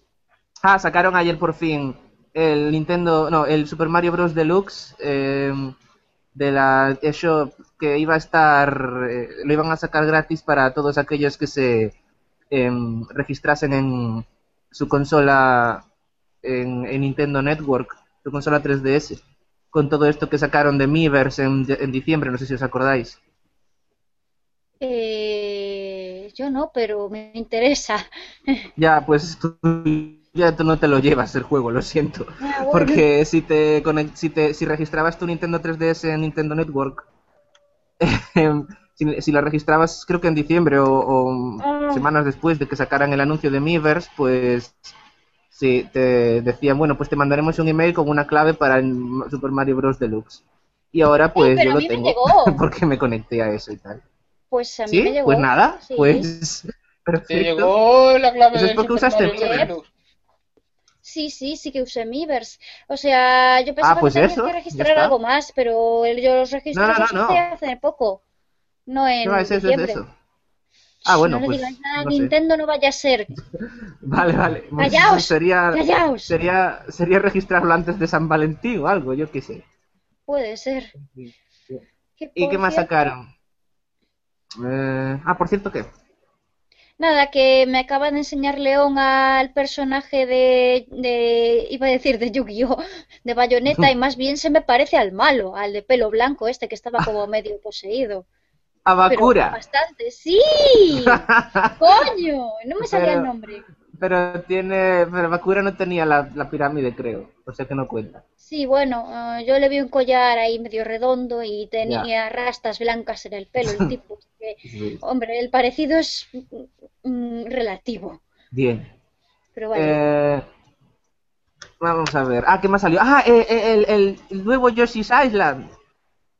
Ah, sacaron ayer por fin el Nintendo, no, el Super Mario Bros. Deluxe eh, de la eShop que iba a estar, eh, lo iban a sacar gratis para todos aquellos que se em, registrasen en su consola en, en Nintendo Network, su consola 3DS, con todo esto que sacaron de Miiverse en, en diciembre, no sé si os acordáis. Eh, yo no, pero me interesa. Ya, pues tú ya tú no te lo llevas el juego, lo siento. Ah, bueno. Porque si te, si te si registrabas tu Nintendo 3DS en Nintendo Network, em, si, si la registrabas creo que en diciembre o, o Ah. semanas después de que sacaran el anuncio de Miiverse, pues sí, te decían, bueno, pues te mandaremos un email con una clave para el Super Mario Bros. Deluxe. Y ahora pues pero yo a lo tengo llegó. porque me conecté a eso y tal. Pues a mí ¿Sí? me llegó. Pues nada, Sí. pues Te perfecto. llegó la clave Pues es porque Super usaste Mario. Deluxe. Sí, sí, sí que usé Miiverse. O sea, yo pensaba pues que tenías eso, que registrar algo más, pero yo los registros No, no, los no, hice no. hace poco. No en No, es eso, es eso. Ah, bueno, no le pues digáis nada a no sé. Nintendo, no vaya a ser. Vale, vale. Pues Callaos, sería, callaos. sería, sería registrarlo antes de San Valentín o algo, yo qué sé. Puede ser. Que, ¿Y qué más cierto- sacaron? Eh, ah, por cierto, ¿qué? Nada, que me acaba de enseñar León al personaje de, de iba a decir de Yu-Gi-Oh, de Bayonetta, y más bien se me parece al malo, al de pelo blanco este que estaba como medio poseído. A Pero Bakura. bastante, sí. Coño, no me sabía Pero- el nombre. Pero tiene. Pero Bakura no tenía la, la pirámide, creo. O sea que no cuenta. Sí, bueno, ah, yo le vi un collar ahí medio redondo y tenía rastas blancas en el pelo, el tipo. que, Sí. hombre, el parecido es mm, relativo. Bien. Pero vaya. Eh, vamos a ver. Ah, ¿qué más salió? Ah, eh, eh, el, el- el nuevo Yoshi's Island.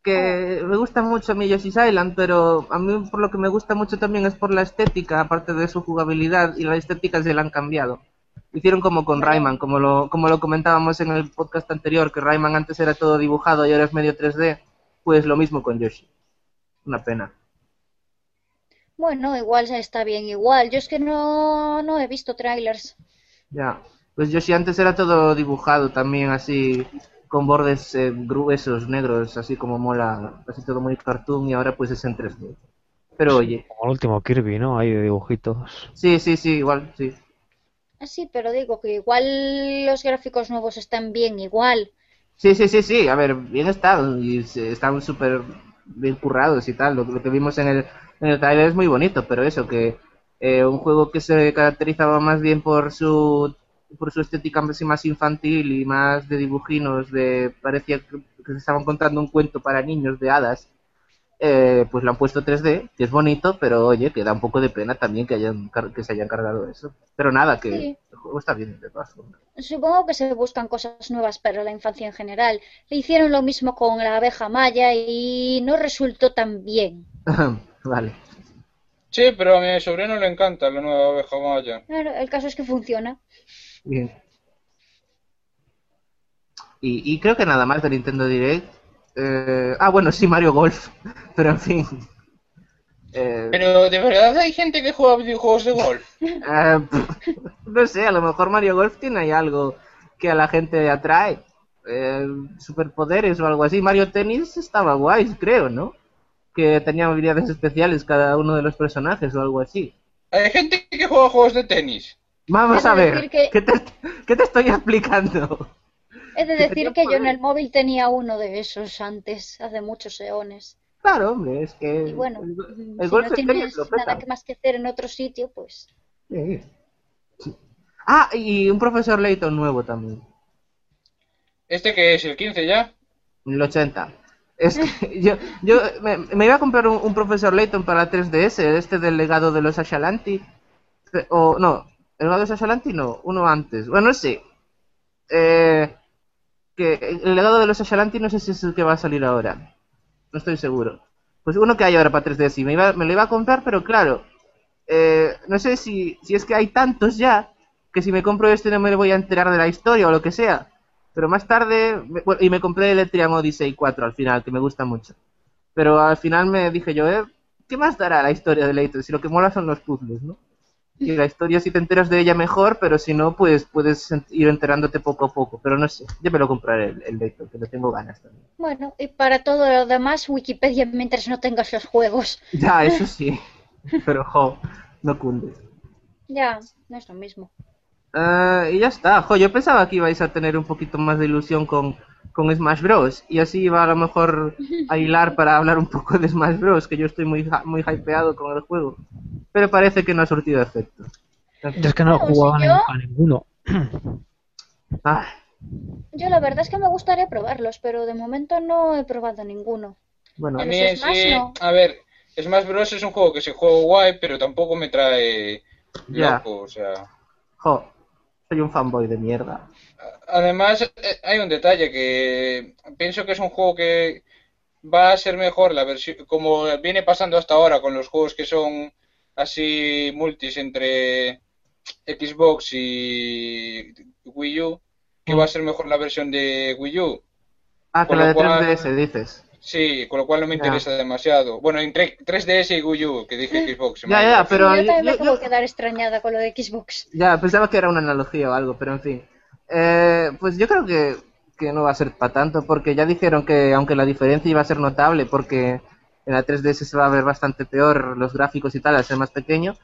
Que me gusta mucho a mí Yoshi's Island, pero a mí por lo que me gusta mucho también es por la estética, aparte de su jugabilidad, y la estética se la han cambiado. Hicieron como con Rayman, como lo, como lo comentábamos en el podcast anterior, que Rayman antes era todo dibujado y ahora es medio 3D, pues lo mismo con Yoshi. Una pena. Bueno, igual ya está bien igual. Yo es que no, no he visto trailers. Ya. Pues Yoshi antes era todo dibujado también así, con bordes eh, gruesos, negros, así como mola, así todo muy cartoon y ahora pues es en 3D. Pero oye, Como el último Kirby, ¿no? Ahí de dibujitos. sí, sí, sí, igual, sí. Ah, Sí, pero digo que igual los gráficos nuevos están bien igual. Sí, sí, sí, sí, a ver, bien están y se- están súper bien currados y tal. Lo, lo que vimos en el, en el trailer es muy bonito, pero eso, que eh, un juego que se caracterizaba más bien por su por su estética así más infantil y más de dibujinos, de parecía que, se estaban contando un cuento para niños de hadas, eh, pues lo han puesto 3D, que es bonito, pero oye, que da un poco de pena también que hayan que se hayan cargado eso. Pero nada, que Sí. el juego está bien de todas formas. Supongo que se buscan cosas nuevas para la infancia en general. Le hicieron lo mismo con la abeja maya y no resultó tan bien. vale. Sí, pero a mi sobrino le encanta la nueva abeja maya. Claro, el caso es que funciona. Bien. Y, y creo que nada más de Nintendo Direct. Eh, ah, bueno, sí, Mario Golf. Pero en fin. Eh, Pero de verdad hay gente que juega videojuegos de golf. eh, no sé, a lo mejor Mario Golf tiene ahí algo que a la gente atrae. Eh, superpoderes o algo así. Mario Tennis estaba guay, creo, ¿no? Que tenía habilidades especiales cada uno de los personajes o algo así. Hay gente que juega juegos de tenis. Vamos Es a ver, que- ¿qué, te, qué te estoy explicando? He de decir que yo en el móvil tenía uno de esos antes, hace muchos eones. Claro, hombre, es que Y bueno, el, el si golf no tienes nada que más que hacer en otro sitio, pues Sí. Sí. Ah, y un profesor Layton nuevo también, Este que es el 15 ya. el 80. Es que yo, yo me, me iba a comprar un, un profesor Layton para la 3DS, este del legado de los Ashalanti. O no, el legado de los Ashalanti no, uno antes. Bueno, no. Eh, que el legado de los Ashalanti no sé si es el que va a salir ahora. No estoy seguro. Pues uno que hay ahora para 3DS y me, iba, me lo iba a comprar, pero claro, eh, no sé si, si es que hay tantos ya que si me compro este no me voy a enterar de la historia o lo que sea. Pero más tarde, me- bueno, y me compré el Etrian Odyssey 4 al final, que me gusta mucho. Pero al final me dije yo, eh, ¿qué más dará la historia de Layton? Si lo que mola son los puzzles, ¿no? Y la historia si te enteras de ella mejor, pero si no, pues puedes ir enterándote poco a poco. Pero no sé, yo me lo compraré el, el Layton, que le tengo ganas también. bueno, y para todo lo demás, Wikipedia mientras no tengas los juegos. Ya, eso sí. Pero, jo, no cunde. Ya, no es lo mismo. Ah, y ya está. Jo, yo pensaba que ibais a tener un poquito más de ilusión con, con Smash Bros. Y así iba a lo mejor a hilar para hablar un poco de Smash Bros. Que yo estoy muy, muy hypeado con el juego. Pero parece que no ha surtido efecto. Yo es que no he jugado a si ni- yo- a ninguno. Ah, Yo la verdad es que me gustaría probarlos, pero de momento no he probado ninguno. bueno, A mí en Smash sí, no. a ver, Smash Bros es un juego que se juega guay, pero tampoco me trae Ya. loco, o sea. jo, soy un fanboy de mierda. Además, eh, hay un detalle que pienso que es un juego que va a ser mejor la versión, como viene pasando hasta ahora con los juegos que son así multis entre Xbox y Wii U, que va a ser mejor la versión de Wii U. Ah, que Con la lo de cual- 3DS dices. Sí, con lo cual no me Ya. interesa demasiado. Bueno, entre 3DS y Wii U, que dije Xbox. Ya, ya, pero yo también me yo- acabo yo- quedar extrañada con lo de Xbox. Ya, pensaba que era una analogía o algo, pero en fin. Eh, pues yo creo que, que no va a ser para tanto, porque ya dijeron que aunque la diferencia iba a ser notable, porque en la 3DS se va a ver bastante peor los gráficos y tal al ser más pequeño,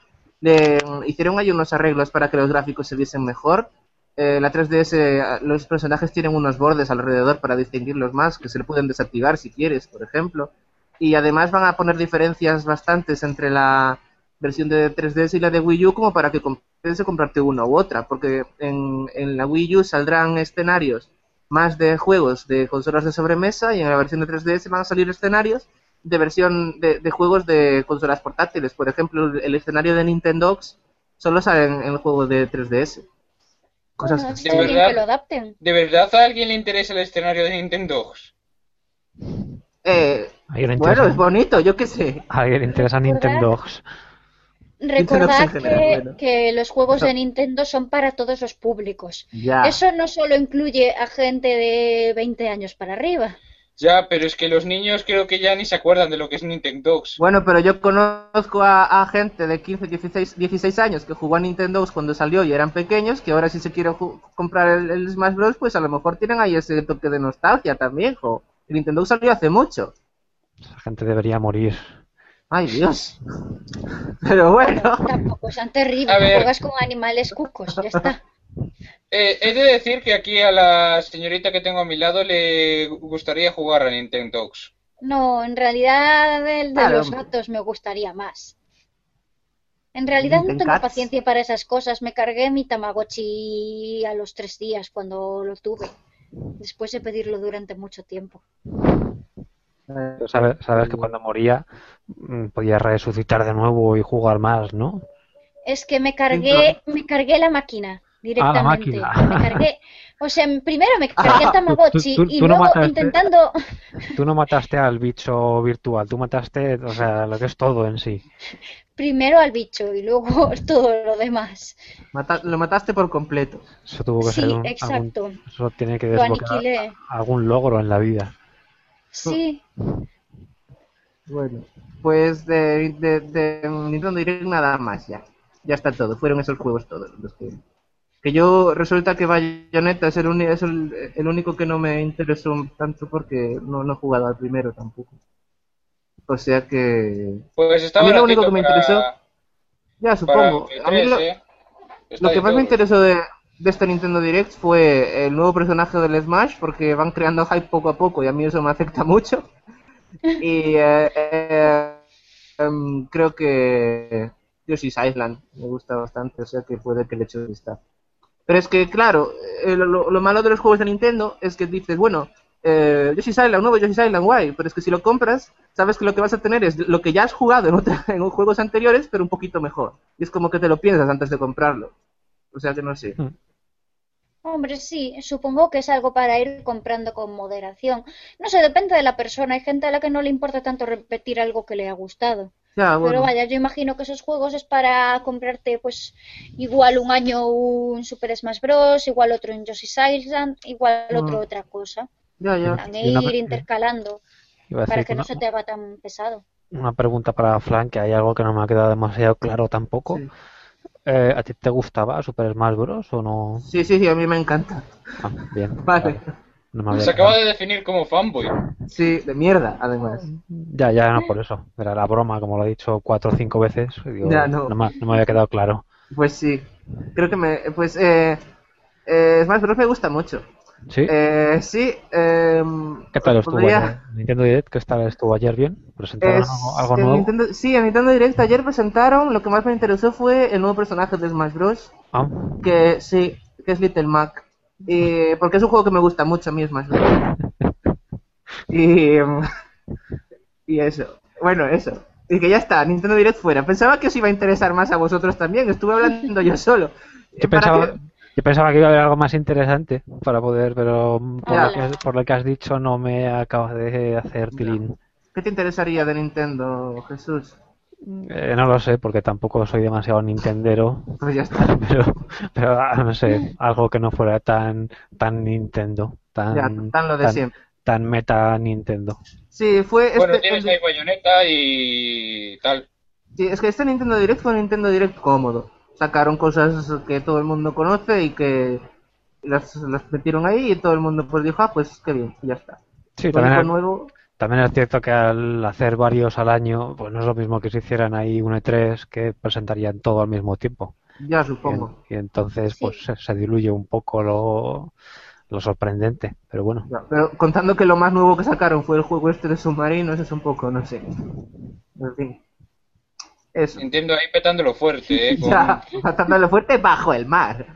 le hicieron ahí unos arreglos para que los gráficos se viesen mejor. Eh, la 3DS, los personajes tienen unos bordes alrededor para distinguirlos más, que se le pueden desactivar si quieres, por ejemplo. Y además van a poner diferencias bastantes entre la versión de 3DS y la de Wii U como para que compense comprarte una u otra, porque en, en la Wii U saldrán escenarios más de juegos de consolas de sobremesa y en la versión de 3DS van a salir escenarios de versión de, de juegos de consolas portátiles. Por ejemplo, el, escenario de Nintendox solo sale en, en el juego de 3DS. Cosas Bueno, así. bien verdad? que lo adapten. ¿De verdad a alguien le interesa el escenario de Nintendo? Eh, ¿A alguien le bueno, es bonito, yo qué sé. a alguien le interesa Nintendo? Recordad general, que, bueno. que los juegos Eso. de Nintendo son para todos los públicos. Ya. Eso no solo incluye a gente de 20 años para arriba. Ya, pero es que los niños creo que ya ni se acuerdan de lo que es Nintendo. Bueno, pero yo conozco a, a gente de 15, 16, 16 años que jugó a Nintendo cuando salió y eran pequeños, que ahora si se quiere comprar el, el Smash Bros, pues a lo mejor tienen ahí ese toque de nostalgia también, jo. Nintendo salió hace mucho. Esa gente debería morir. Ay, Dios. Pero bueno. Tampoco sean terribles. Juegas con animales cucos, ya está. Eh, he de decir que aquí a la señorita que tengo a mi lado le gustaría jugar a Nintendo. No, en realidad el de Claro. los gatos me gustaría más. En realidad no tengo Cats. paciencia para esas cosas. Me cargué mi Tamagotchi a los tres días cuando lo tuve. Después de pedirlo durante mucho tiempo. Pero sabes, sabes que cuando moría mm, podía resucitar de nuevo y jugar más, ¿no? Es que me cargué, me cargué la máquina directamente. máquina. Me cargué, o sea, primero me cargué el Tamagotchi Tú- tú- y tú no luego mataste- intentando Tú no mataste al bicho virtual, tú mataste, o sea, lo que es todo en sí. primero al bicho y luego todo lo demás. Mata- lo mataste por completo. Eso tuvo que Sí, ser un, algún- exacto. eso tiene que Lo desbloquear algún logro en la vida. Sí, Bueno, pues de, de, de Nintendo Direct nada más ya. Ya está todo. Fueron esos juegos todos los que. Que yo resulta que Bayonetta es el, uni- es el, el único que no me interesó tanto porque no, no he jugado al primero tampoco. O sea que. Pues está A mí lo único que me para- interesó- Ya, supongo. A mí lo, P3, ¿eh? Está lo que más todo. me interesó de, de este Nintendo Direct fue el nuevo personaje del Smash porque van creando hype poco a poco y a mí eso me afecta mucho. Y eh, eh, em, creo que Yoshi's Island me gusta bastante, o sea que puede que le eche un vistazo. Pero es que, claro, eh, lo, lo malo de los juegos de Nintendo es que dices, bueno, eh, Yoshi's Island, nuevo Yoshi's Island, guay, pero es que si lo compras, sabes que lo que vas a tener es lo que ya has jugado en, otra- en juegos anteriores, pero un poquito mejor. Y es como que te lo piensas antes de comprarlo. O sea que no sé. hombre, sí, supongo que es algo para ir comprando con moderación. No sé, depende de la persona. Hay gente a la que no le importa tanto repetir algo que le ha gustado. Ya, Pero vaya, yo imagino que esos juegos es para comprarte, pues, igual un año un Super Smash Bros, igual otro en Yoshi's Island, igual otro Mm. otra cosa. Ya, ya. Van a Y una ir pre- intercalando para que no una, se te haga tan pesado. una pregunta para Flan, que hay algo que no me ha quedado demasiado claro tampoco. Sí. Eh, ¿a ti te gustaba Super Smash Bros o no? Sí, sí, sí, a mí me encanta. Ah, bien. Vale. No Se acaba de definir como fanboy. Sí, de mierda, además. Ya, ya, no por eso. Era la broma, como lo he dicho cuatro o cinco veces. Digo, Ya, no. me, no me había quedado claro. Pues sí. Creo que me. Pues, eh. eh Smash Bros. me gusta mucho. ¿Sí? Eh, sí. Eh, ¿Qué tal estuvo podría- ayer? Nintendo Direct, ¿qué tal estuvo ayer? ¿Bien? ¿Presentaron Es- algo, algo nuevo? Nintendo- sí, en Nintendo Direct ayer presentaron. Lo que más me interesó fue el nuevo personaje de Smash Bros. Ah, Que sí, que es Little Mac. Y, porque es un juego que me gusta mucho a mí, Smash Bros. Y. em, Y eso. Bueno, eso. Y que ya está, Nintendo Direct fuera. Pensaba que os iba a interesar más a vosotros también. Estuve hablando yo solo. yo, pensaba, que- yo pensaba que iba a haber algo más interesante para poder, pero por, lo que, por lo que has dicho no me acabas de hacer tilín. ¿Qué te interesaría de Nintendo, Jesús? Eh, no lo sé, porque tampoco soy demasiado nintendero, Pues ya está. pero, pero ah, no sé, algo que no fuera tan, tan Nintendo, tan, Ya, tan lo de tan- siempre. tan meta Nintendo. Sí, fue este. Bueno, tienes de- ahí Bayonetta y tal. sí, es que este Nintendo Direct fue un Nintendo Direct cómodo. Sacaron cosas que todo el mundo conoce y que las, las metieron ahí y todo el mundo pues dijo, ah, pues qué bien, y ya está. Sí, Con también, algo nuevo, también es cierto que al hacer varios al año, pues no es lo mismo que si hicieran ahí un E3 que presentarían todo al mismo tiempo. ya Y, supongo. y entonces Sí. pues se, se diluye un poco lo, lo sorprendente, pero bueno. Ya, Pero contando que lo más nuevo que sacaron fue el juego este de submarinos, es un poco, no sé. En fin. Eso. Entiendo ahí petándolo fuerte, ¿eh? Con- Ya, matándole fuerte bajo el mar.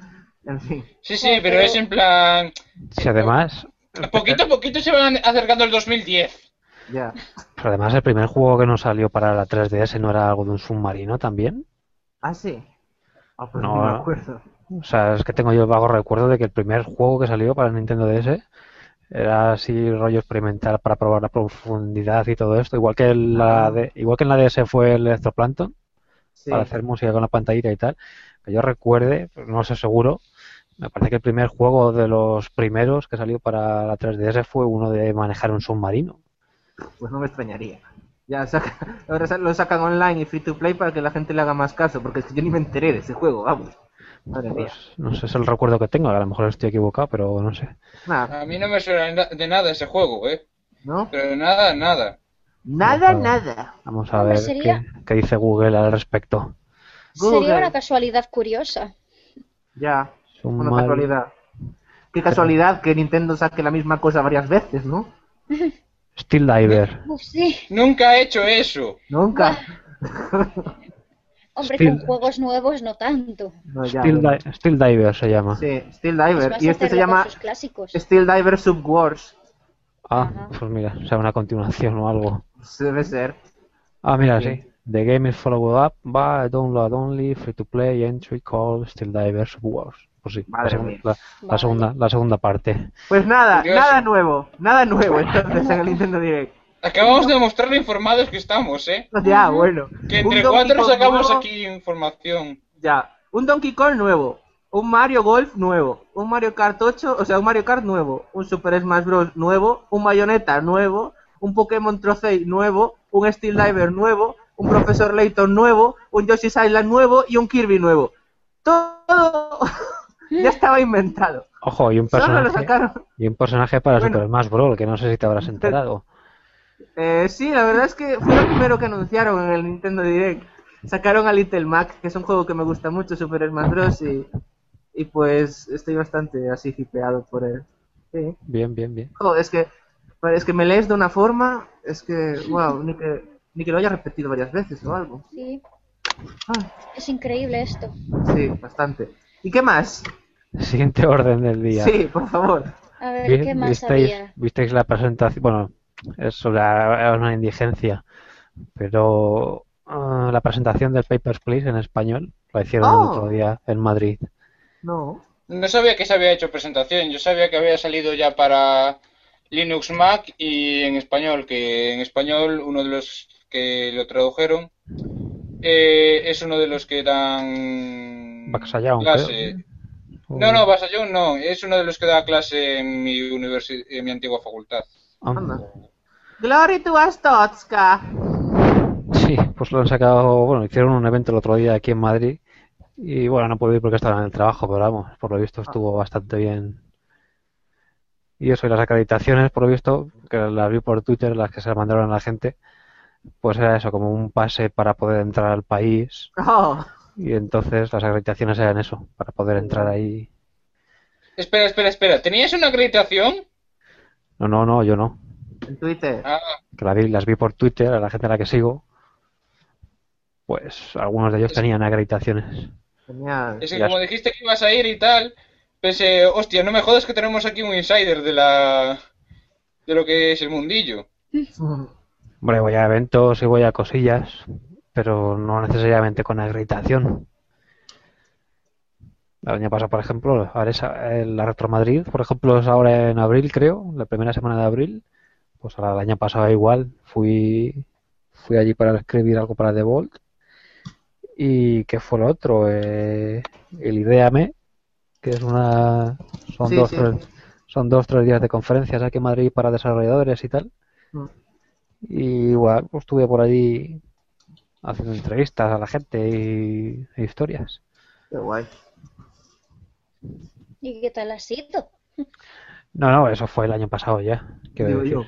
En fin. Sí, sí, pero es en plan... Si además, Poquito a poquito se van acercando al 2010. Ya. pero además el primer juego que nos salió para la 3DS no era algo de un submarino también. Ah, sí. Ah, pues No, no, me acuerdo. O sea, es que tengo yo el vago recuerdo de que el primer juego que salió para el Nintendo DS era así rollo experimental para probar la profundidad y todo esto, igual que en la de, igual que en la DS fue el Electroplankton Sí. para hacer música con la pantallita y tal. Que yo recuerde, no sé seguro, me parece que el primer juego de los primeros que salió para la 3DS fue uno de manejar un submarino. Pues no me extrañaría. Ya saca- ahora lo sacan online y free to play para que la gente le haga más caso, porque es que yo ni me enteré de ese juego, vamos. Madre mía. Pues no sé, es el recuerdo que tengo, a lo mejor estoy equivocado, pero no sé. Nada, A mí no me suena na- de nada ese juego, ¿eh? ¿no? Pero nada, nada. Nada, Vamos a ver. nada. Vamos a ver qué, qué dice Google al respecto. Google. Sería una casualidad curiosa. Ya, una Submar- casualidad. Qué casualidad que Nintendo saque la misma cosa varias veces, ¿no? Steel Diver. Sí. Nunca he hecho eso. Nunca. Hombre, Steel- con juegos nuevos no tanto. No, ya, Steel. Di- Steel Diver se llama. Sí, Steel Diver. Y este se llama. Steel Diver Subwars. Ah, Ajá. pues mira, o sea, una continuación o algo. Debe ser. Ah, mira, Sí. sí. The game is followed up by download only, free to play, entry called Steel Diver Subwars. Pues sí, la, Madre segun- mía. la- segunda, la segunda parte. Pues nada, Curioso. nada nuevo. Nada nuevo entonces en el Nintendo Direct. Acabamos de demostrar lo informados que estamos, ¿eh? Ya, bueno. Que entre cuatro sacamos nuevo, aquí información. Ya. Un Donkey Kong nuevo. Un Mario Golf nuevo. Un Mario Kart 8, o sea, un Mario Kart nuevo. Un Super Smash Bros. nuevo. Un Bayonetta nuevo. Un Pokémon Trocei nuevo. Un Steel Diver nuevo. Un Profesor Layton nuevo. Un Yoshi's Island nuevo. Y un Kirby nuevo. Todo ya estaba inventado. Ojo, y un Solo lo personaje, sacaron. y un personaje para Bueno. Super Smash Bros. que no sé si te habrás enterado. Eh, sí, la verdad es que fue lo primero que anunciaron en el Nintendo Direct. Sacaron a Little Mac, que es un juego que me gusta mucho, Super Smash Bros. Y, y pues estoy bastante así hipeado por él. Sí. Bien, bien, bien. Joder, es que, es que me lees de una forma, es que, wow, ni que, ni que lo haya repetido varias veces o algo. Sí, Ah, es increíble esto. sí, bastante. ¿Y qué más? Siguiente orden del día. Sí, por favor. A ver, ¿qué más ¿Visteis, había? visteis la presentación? Bueno, es sobre una indigencia, pero ah, la presentación del Papers, Please en español la hicieron el Oh. otro día en Madrid. No. No sabía que se había hecho presentación. Yo sabía que había salido ya para Linux Mac y en español. Que en español uno de los que lo tradujeron eh, es uno de los que dan clase. No, no, Basayoun no. Es uno de los que da clase en mi, universi- en mi antigua facultad. Ah, Anda. Glory to Astotska. Sí, pues lo han sacado, bueno, hicieron un evento el otro día aquí en Madrid y bueno, no puedo ir porque estaba en el trabajo, pero vamos, por lo visto estuvo bastante bien. Y eso, y las acreditaciones, por lo visto, que las vi por Twitter, las que se las mandaron a la gente, pues era eso, como un pase para poder entrar al país Oh, y entonces las acreditaciones eran eso, para poder entrar ahí. Espera, espera, espera. ¿Tenías una acreditación? No, no, no, yo no, en Twitter. Ah, que la vi, las vi por Twitter, a la gente a la que sigo, pues algunos de ellos tenían acreditaciones. Genial. es que como dijiste que ibas a ir y tal, pensé, hostia, no me jodas que tenemos aquí un insider de la de lo que es el mundillo. Hombre, voy a eventos y voy a cosillas, pero no necesariamente con acreditación. El año pasado, por ejemplo, ahora es eh, la Retro Madrid, por ejemplo, es ahora en abril, creo, la primera semana de abril. Pues ahora el año pasado igual, fui, fui allí para escribir algo para The Vault. ¿Y qué fue lo otro? Eh, el Ideame, que es una... Son Sí, dos, sí. tres, son dos, tres días de conferencias aquí en Madrid para desarrolladores y tal. Mm. Y igual, pues estuve por allí haciendo entrevistas a la gente y, e historias. Qué guay. ¿Y qué tal ha sido? No, no, eso fue el año pasado ya. Digo decir. yo.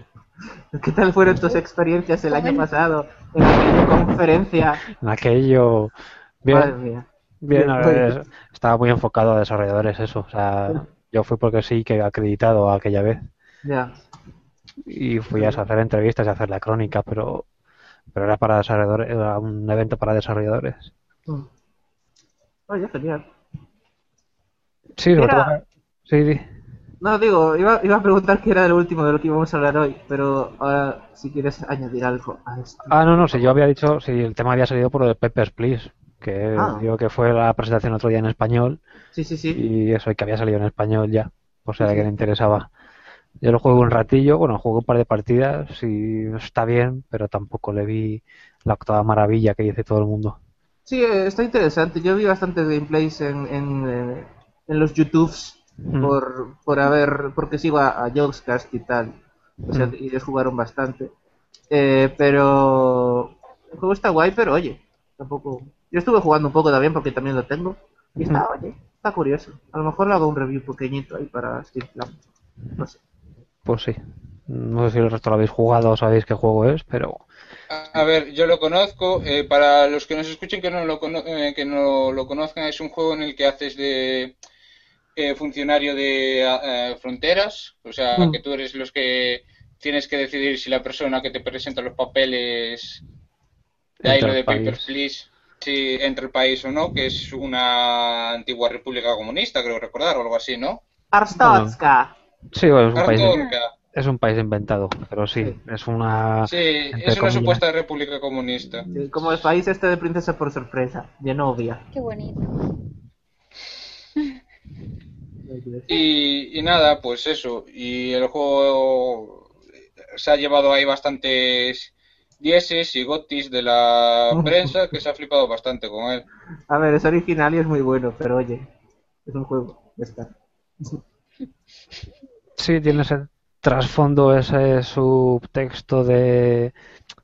¿Qué tal fueron tus experiencias el año pasado en aquella conferencia? En aquello, Madre bien, mía. bien, bien, a ver, estaba muy enfocado a desarrolladores eso, o sea, yo fui porque sí que he acreditado aquella vez. Ya. Y fui a hacer entrevistas y a hacer la crónica, pero, pero era para desarrolladores, era un evento para desarrolladores. Mm. Oye, genial. Sí, sobre Era- todo- sí, sí. No, digo, iba, iba a preguntar qué era lo último de lo que íbamos a hablar hoy, pero ahora si quieres añadir algo a esto. Ah, no, no, si yo había dicho, si el tema había salido por lo de Peppers Please, que Ah. digo que fue la presentación otro día en español Sí, sí, sí. y eso, y que había salido en español ya, por si a alguien le interesaba. Yo lo jugué un ratillo, bueno, jugué un par de partidas y está bien, pero tampoco le vi la octava maravilla que dice todo el mundo. Sí, eh, está interesante. Yo vi bastantes gameplays en, en, eh, en los YouTubes Mm. por, por haber, porque sigo a, a Jogscast y tal. O sea, Mm. y ellos jugaron bastante. Eh, pero el juego está guay, pero oye, tampoco. Yo estuve jugando un poco también porque también lo tengo. Y está, oye, está curioso. A lo mejor le hago un review pequeñito ahí para Steam. No sé. Pues sí. No sé si el resto lo habéis jugado o sabéis qué juego es, pero A, a ver, yo lo conozco. eh, para los que nos escuchen que no lo cono- eh, que no lo conozcan, es un juego en el que haces de eh, funcionario de eh, fronteras. O sea, Mm. que tú eres los que tienes que decidir si la persona que te presenta los papeles de ahí lo de. Papers, Please, si entra el país o no, que es una antigua república comunista, creo recordar, o algo así, ¿no? Arstotzka. sí, bueno, es un país, es un país inventado, pero sí, es una Sí, es una comillas. supuesta república comunista. Sí, Como el país este de Princesa por sorpresa, de novia. Qué bonito. Y, y nada, pues eso. Y el juego se ha llevado ahí bastantes dieces y gotis de la prensa que se ha flipado bastante con él. A ver, es original y es muy bueno, pero oye, es un juego. Ya está. Sí, tiene ese trasfondo, ese subtexto de,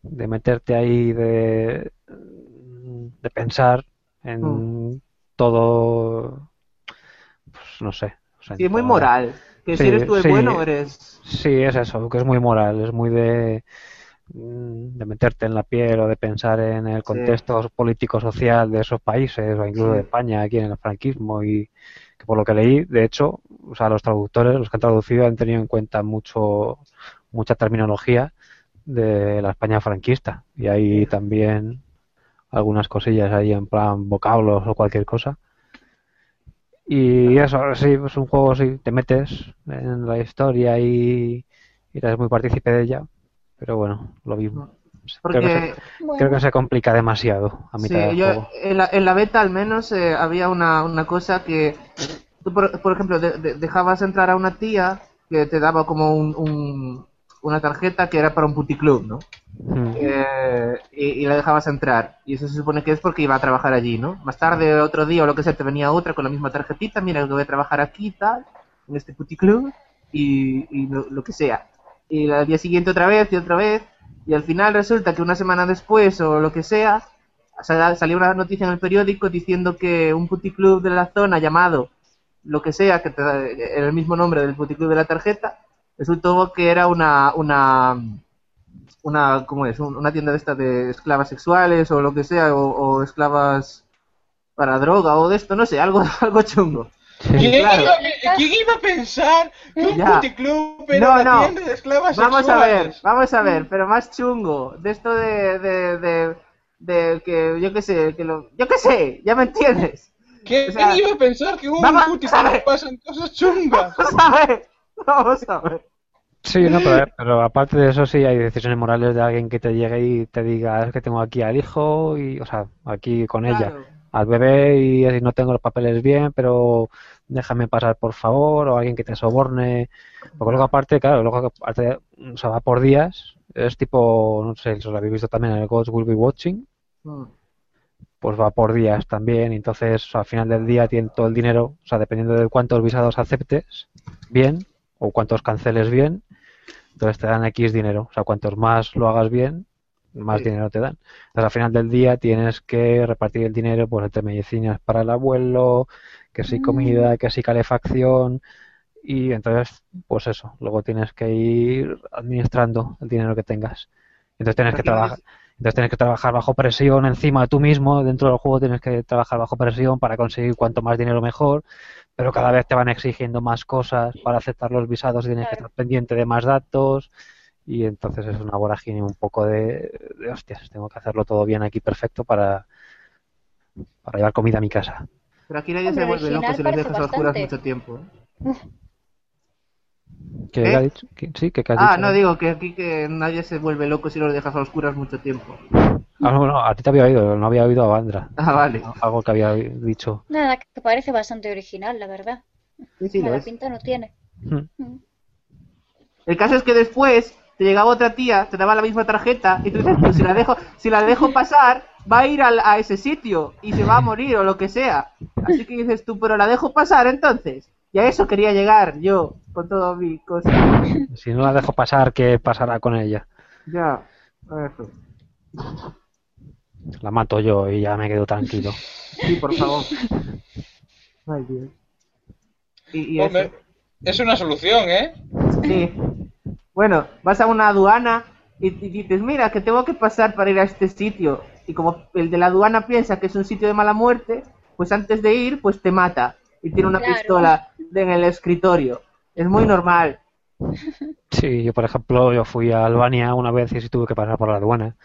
de meterte ahí, de, de pensar en todo, pues no sé. o sea, en Sí, es muy moral. Que Sí, si eres tú el sí. bueno, eres. Sí, es eso, que es muy moral, es muy de, mm, de meterte en la piel o de pensar en el contexto político-social de esos países o incluso de España aquí en el franquismo y que por lo que leí, de hecho, o sea, los traductores, los que han traducido han tenido en cuenta mucho mucha terminología de la España franquista y hay también algunas cosillas ahí en plan vocablos o cualquier cosa. Y eso, sí, es un juego, sí, te metes en la historia y, y eres muy partícipe de ella, pero bueno, lo mismo. Creo que, se, Bueno, creo que se complica demasiado a sí, mitad del yo, juego. en, la, en la beta al menos eh, había una, una cosa que. Tú, por, por ejemplo, de- de- dejabas entrar a una tía que te daba como un, un- una tarjeta que era para un puticlub, ¿no? Mm. Eh, y, y la dejabas entrar. Y eso se supone que es porque iba a trabajar allí, ¿no? Más tarde, otro día o lo que sea, te venía otra con la misma tarjetita. Mira, que voy a trabajar aquí y tal, en este puticlub, y, y lo, lo que sea. Y al día siguiente otra vez y otra vez. Y al final resulta que una semana después o lo que sea, sal- salió una noticia en el periódico diciendo que un puticlub de la zona llamado lo que sea, que te da- era el mismo nombre del puticlub de la tarjeta, resultó que era una, una, una, ¿cómo es? Un- Una tienda de esta de esclavas sexuales o lo que sea, o, o esclavas para droga o de esto, no sé, algo, algo chungo. ¿Quién, claro. iba, a- quién iba a pensar que un puticlub era No, una no. tienda de esclavas Vamos a ver, sexuales? vamos a ver, pero más chungo, de esto de, de, de, de que, yo qué sé, que lo, yo qué sé, ya me entiendes. ¿Quién o sea, iba a pensar que un puticlub pasan cosas chungas? Vamos a ver, vamos a ver. Sí, no, pero, pero aparte de eso sí hay decisiones morales de alguien que te llegue y te diga es que tengo aquí al hijo y, o sea, aquí con ella, Claro. al bebé y así no tengo los papeles bien, pero déjame pasar por favor, o alguien que te soborne, porque luego aparte, claro, luego aparte, o sea, va por días, es tipo, no sé si lo habéis visto también en el Gods Will Be Watching, Mm. pues va por días también, y entonces al final del día tienen todo el dinero, o sea, dependiendo de cuántos visados aceptes bien o cuántos canceles bien, entonces te dan X dinero, o sea, cuantos más lo hagas bien, más Sí. dinero te dan. Entonces al final del día tienes que repartir el dinero pues entre medicinas para el abuelo, que si comida, que si calefacción, y entonces, pues eso, luego tienes que ir administrando el dinero que tengas. Entonces tienes que trabajar. Entonces tienes que trabajar bajo presión encima tú mismo, dentro del juego tienes que trabajar bajo presión para conseguir cuanto más dinero mejor, pero cada vez te van exigiendo más cosas para aceptar los visados tienes que estar pendiente de más datos y entonces es una vorágine un poco de, de hostias, tengo que hacerlo todo bien aquí perfecto para, para llevar comida a mi casa. Pero aquí nadie Hombre, se vuelve loco si los parece dejas a oscuras mucho tiempo. ¿eh? ¿Qué, ¿Qué? ha dicho? ¿Qué- Sí, ¿qué, qué has Ah, dicho? no digo que aquí que nadie se vuelve loco si los dejas a oscuras mucho tiempo. Ah, no, no, a ti te había oído, no había oído a Vandra. Ah, vale. Algo que había dicho. Nada, que parece bastante original, la verdad. Sí, sí, Mala pinta no tiene. Mm. El caso es que después te llegaba otra tía, te daba la misma tarjeta y tú dices, pues si la dejo, si la dejo pasar, va a ir al- a ese sitio y se va a morir o lo que sea. Así que dices tú, pero la dejo pasar entonces. Y a eso quería llegar yo, con todo mi cosa. Si no la dejo pasar, ¿qué pasará con ella? Ya, a eso. La mato yo y ya me quedo tranquilo. Sí, por favor. Ay, Dios. Y, y eso. Hombre, es una solución, ¿eh? Sí. Bueno, vas a una aduana y, y dices, mira, que tengo que pasar para ir a este sitio. Y como el de la aduana piensa que es un sitio de mala muerte, pues antes de ir, pues te mata. Y tiene una Claro. pistola en el escritorio. Es muy normal. Sí, yo por ejemplo, yo fui a Albania una vez y sí tuve que pasar por la aduana.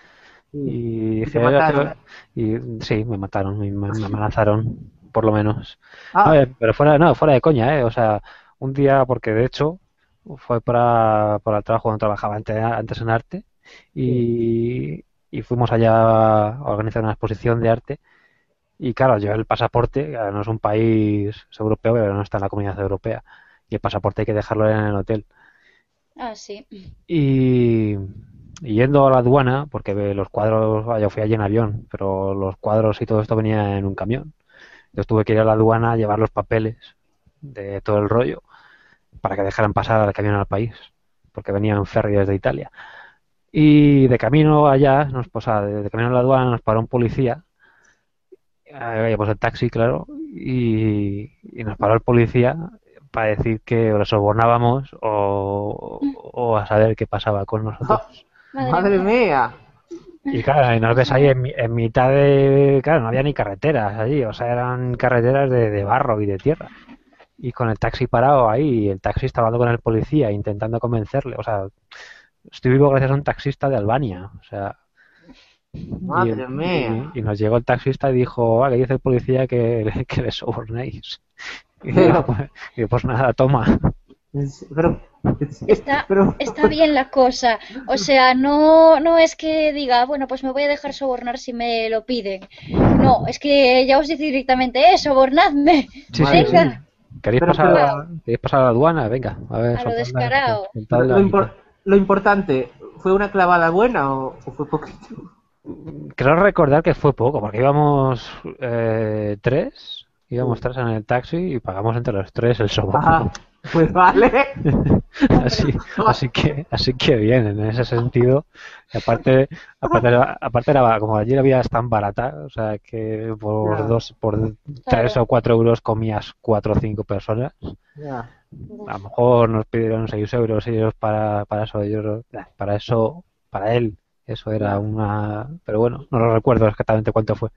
Y te dije, mataron. y sí, me mataron, me, me me amenazaron, por lo menos. Ah, pero fuera, no, fuera de coña, ¿eh? O sea, un día, porque de hecho fue para, para el trabajo donde trabajaba antes, antes en arte y, y fuimos allá a organizar una exposición de arte y claro, yo el pasaporte, no es un país es europeo, pero no está en la comunidad europea y el pasaporte hay que dejarlo en el hotel. Ah, sí. Y yendo a la aduana, porque los cuadros, yo fui allí en avión, pero los cuadros y todo esto venía en un camión. Yo tuve que ir a la aduana a llevar los papeles de todo el rollo para que dejaran pasar al camión al país, porque venía en ferry desde Italia. Y de camino allá, nos, sea, de, camino a la aduana nos paró un policía, eh, pues el taxi, claro, y, y nos paró el policía para decir que lo sobornábamos o, o a saber qué pasaba con nosotros. madre mía. Y claro, y nos ves ahí en, mi- en mitad de... Claro, no había ni carreteras allí, o sea, eran carreteras de, de barro y de tierra. Y con el taxi parado ahí, y el taxista hablando con el policía, intentando convencerle, o sea, estoy vivo gracias a un taxista de Albania, o sea... Madre y, mía. y- y nos llegó el taxista y dijo, ah, que dice el policía que, que le sobornéis. Y, digo, pues, y pues nada, toma. Pero, Está, pero, está bien la cosa. O sea, no, no es que diga, bueno, pues me voy a dejar sobornar si me lo piden. No, es que ya os dice directamente, eh, sobornadme. Sí, sí, Venga. sí. ¿Queréis Pero- pasar, pero- a, ¿Queréis pasar a la aduana? Venga, a ver. A lo soltadla, descarado. soltadla. lo, impor- lo importante, ¿fue una clavada buena o, o fue poquito? Creo recordar que fue poco, porque íbamos eh, tres, íbamos tres en el taxi y pagamos entre los tres el soborno. Ah, pues vale. Así, así que, así que bien, en ese sentido. Y aparte, aparte, era- aparte era como allí la vida es tan barata, o sea que por dos, por tres o cuatro euros comías cuatro o cinco personas. A lo mejor nos pidieron seis euros ellos para, para eso, ellos, para eso, para él, eso era una, pero bueno, no lo recuerdo exactamente cuánto fue.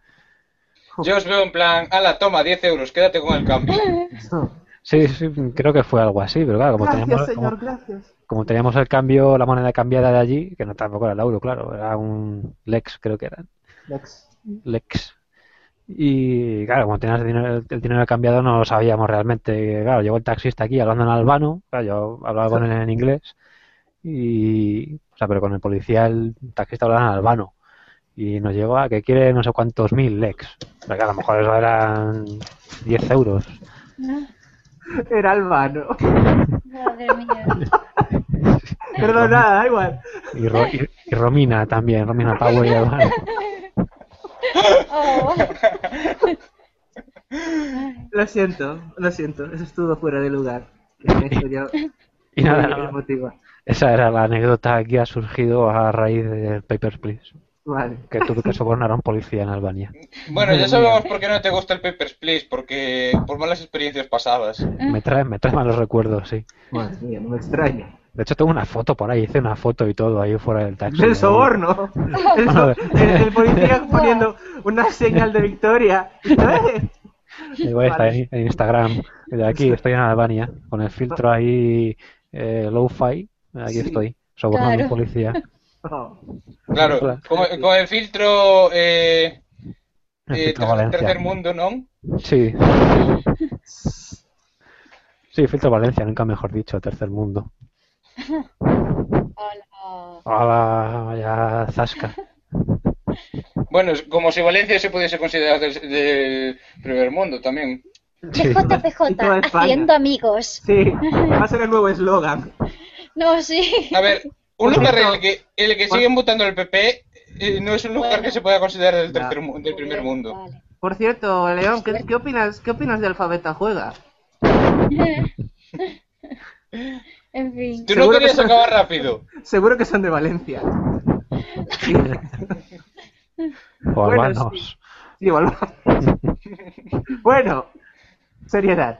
Yo os veo en plan, ala, toma, 10 euros, quédate con el cambio. Sí, sí, creo que fue algo así, pero claro, como Gracias, teníamos, señor, como, teníamos el cambio, la moneda cambiada de allí, que no tampoco era el euro, claro, era un Lex, creo que era, Lex. Lex. Y claro, como teníamos el dinero, el dinero cambiado, no lo sabíamos realmente. Claro, llegó el taxista aquí hablando en albano, claro, yo hablaba con él en inglés, y, o sea, pero con el policía, el taxista hablaba en albano. Y nos llegó a que quiere no sé cuántos mil Lex. Pero que a lo mejor eso eran 10 euros. Era albano. Madre mía. Pero nada, da igual. Y, Ro- y- y Romina también, Romina Power y albano. Oh. Lo siento, lo siento. Eso estuvo fuera de lugar. Y nada, muy nada, emotiva. esa era la anécdota que ha surgido a raíz del Papers, Please. Vale. Que tuve que sobornar a un policía en Albania. Bueno, ya sabemos por qué no te gusta el Papers, Please, porque por malas experiencias pasadas. Me trae, me trae malos recuerdos, sí. Madre mía, no me extraña. De hecho, tengo una foto por ahí, hice una foto y todo ahí fuera del taxi. Del soborno. El, so- el- el policía poniendo una señal de victoria. Igual está Vale. en, Instagram. De aquí estoy en Albania, con el filtro ahí eh, low-fi. Aquí Sí. estoy, sobornando a Claro. un policía. Claro, con el filtro eh, eh, filtro ter- Valencia. tercer mundo, ¿no? Sí. Sí, filtro Valencia, nunca mejor dicho, tercer mundo. Hola. Hola, vaya zasca. Bueno, es como si Valencia se pudiese considerar del, del primer mundo también. Sí. PJ, PJ, Y toda España. haciendo amigos. Sí, va a ser el nuevo eslogan. No, sí. A ver, un lugar en el que, en el que siguen votando el PP eh, no es un lugar Bueno. que se pueda considerar del, tercer, mu- del primer mundo. Por cierto, León, ¿qué, qué opinas, ¿qué opinas de Alfabeta Juega? En fin. Tú no Seguro que querías son- acabar rápido. Seguro que son de Valencia. Sí, O Bueno, albanos. sí, igual. Bueno, seriedad.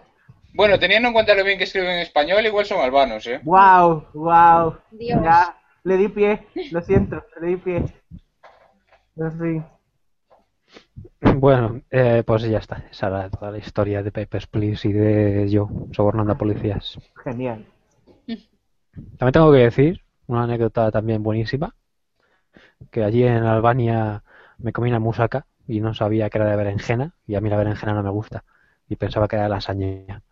Bueno, teniendo en cuenta lo bien que escriben en español, igual son albanos, ¿eh? Wow, wow. Dios. Ya, le di pie, lo siento, le di pie. Fin. Bueno, eh, pues ya está. Esa era toda la historia de Papers, Please y de yo sobornando a policías. Genial. También tengo que decir una anécdota también buenísima, que allí en Albania me comí una musaca y no sabía que era de berenjena, y a mí la berenjena no me gusta, y pensaba que era lasaña.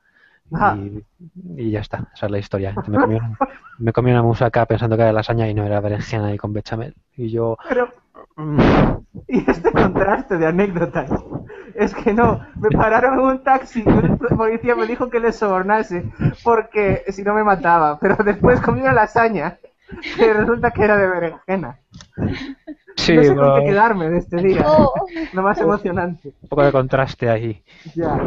Ah. Y, y ya está, esa es la historia. Me comí, un- me comí una musaca pensando que era lasaña y no era berenjena y con bechamel. Y yo... Pero, mm, y este contraste de anécdotas. Es que no, me pararon en un taxi y un policía me dijo que le sobornase porque si no me mataba. Pero después comí una lasaña que resulta que era de berenjena. Sí, no sé con pero qué quedarme de este día. Oh, Lo más emocionante. un poco de contraste ahí. Ya.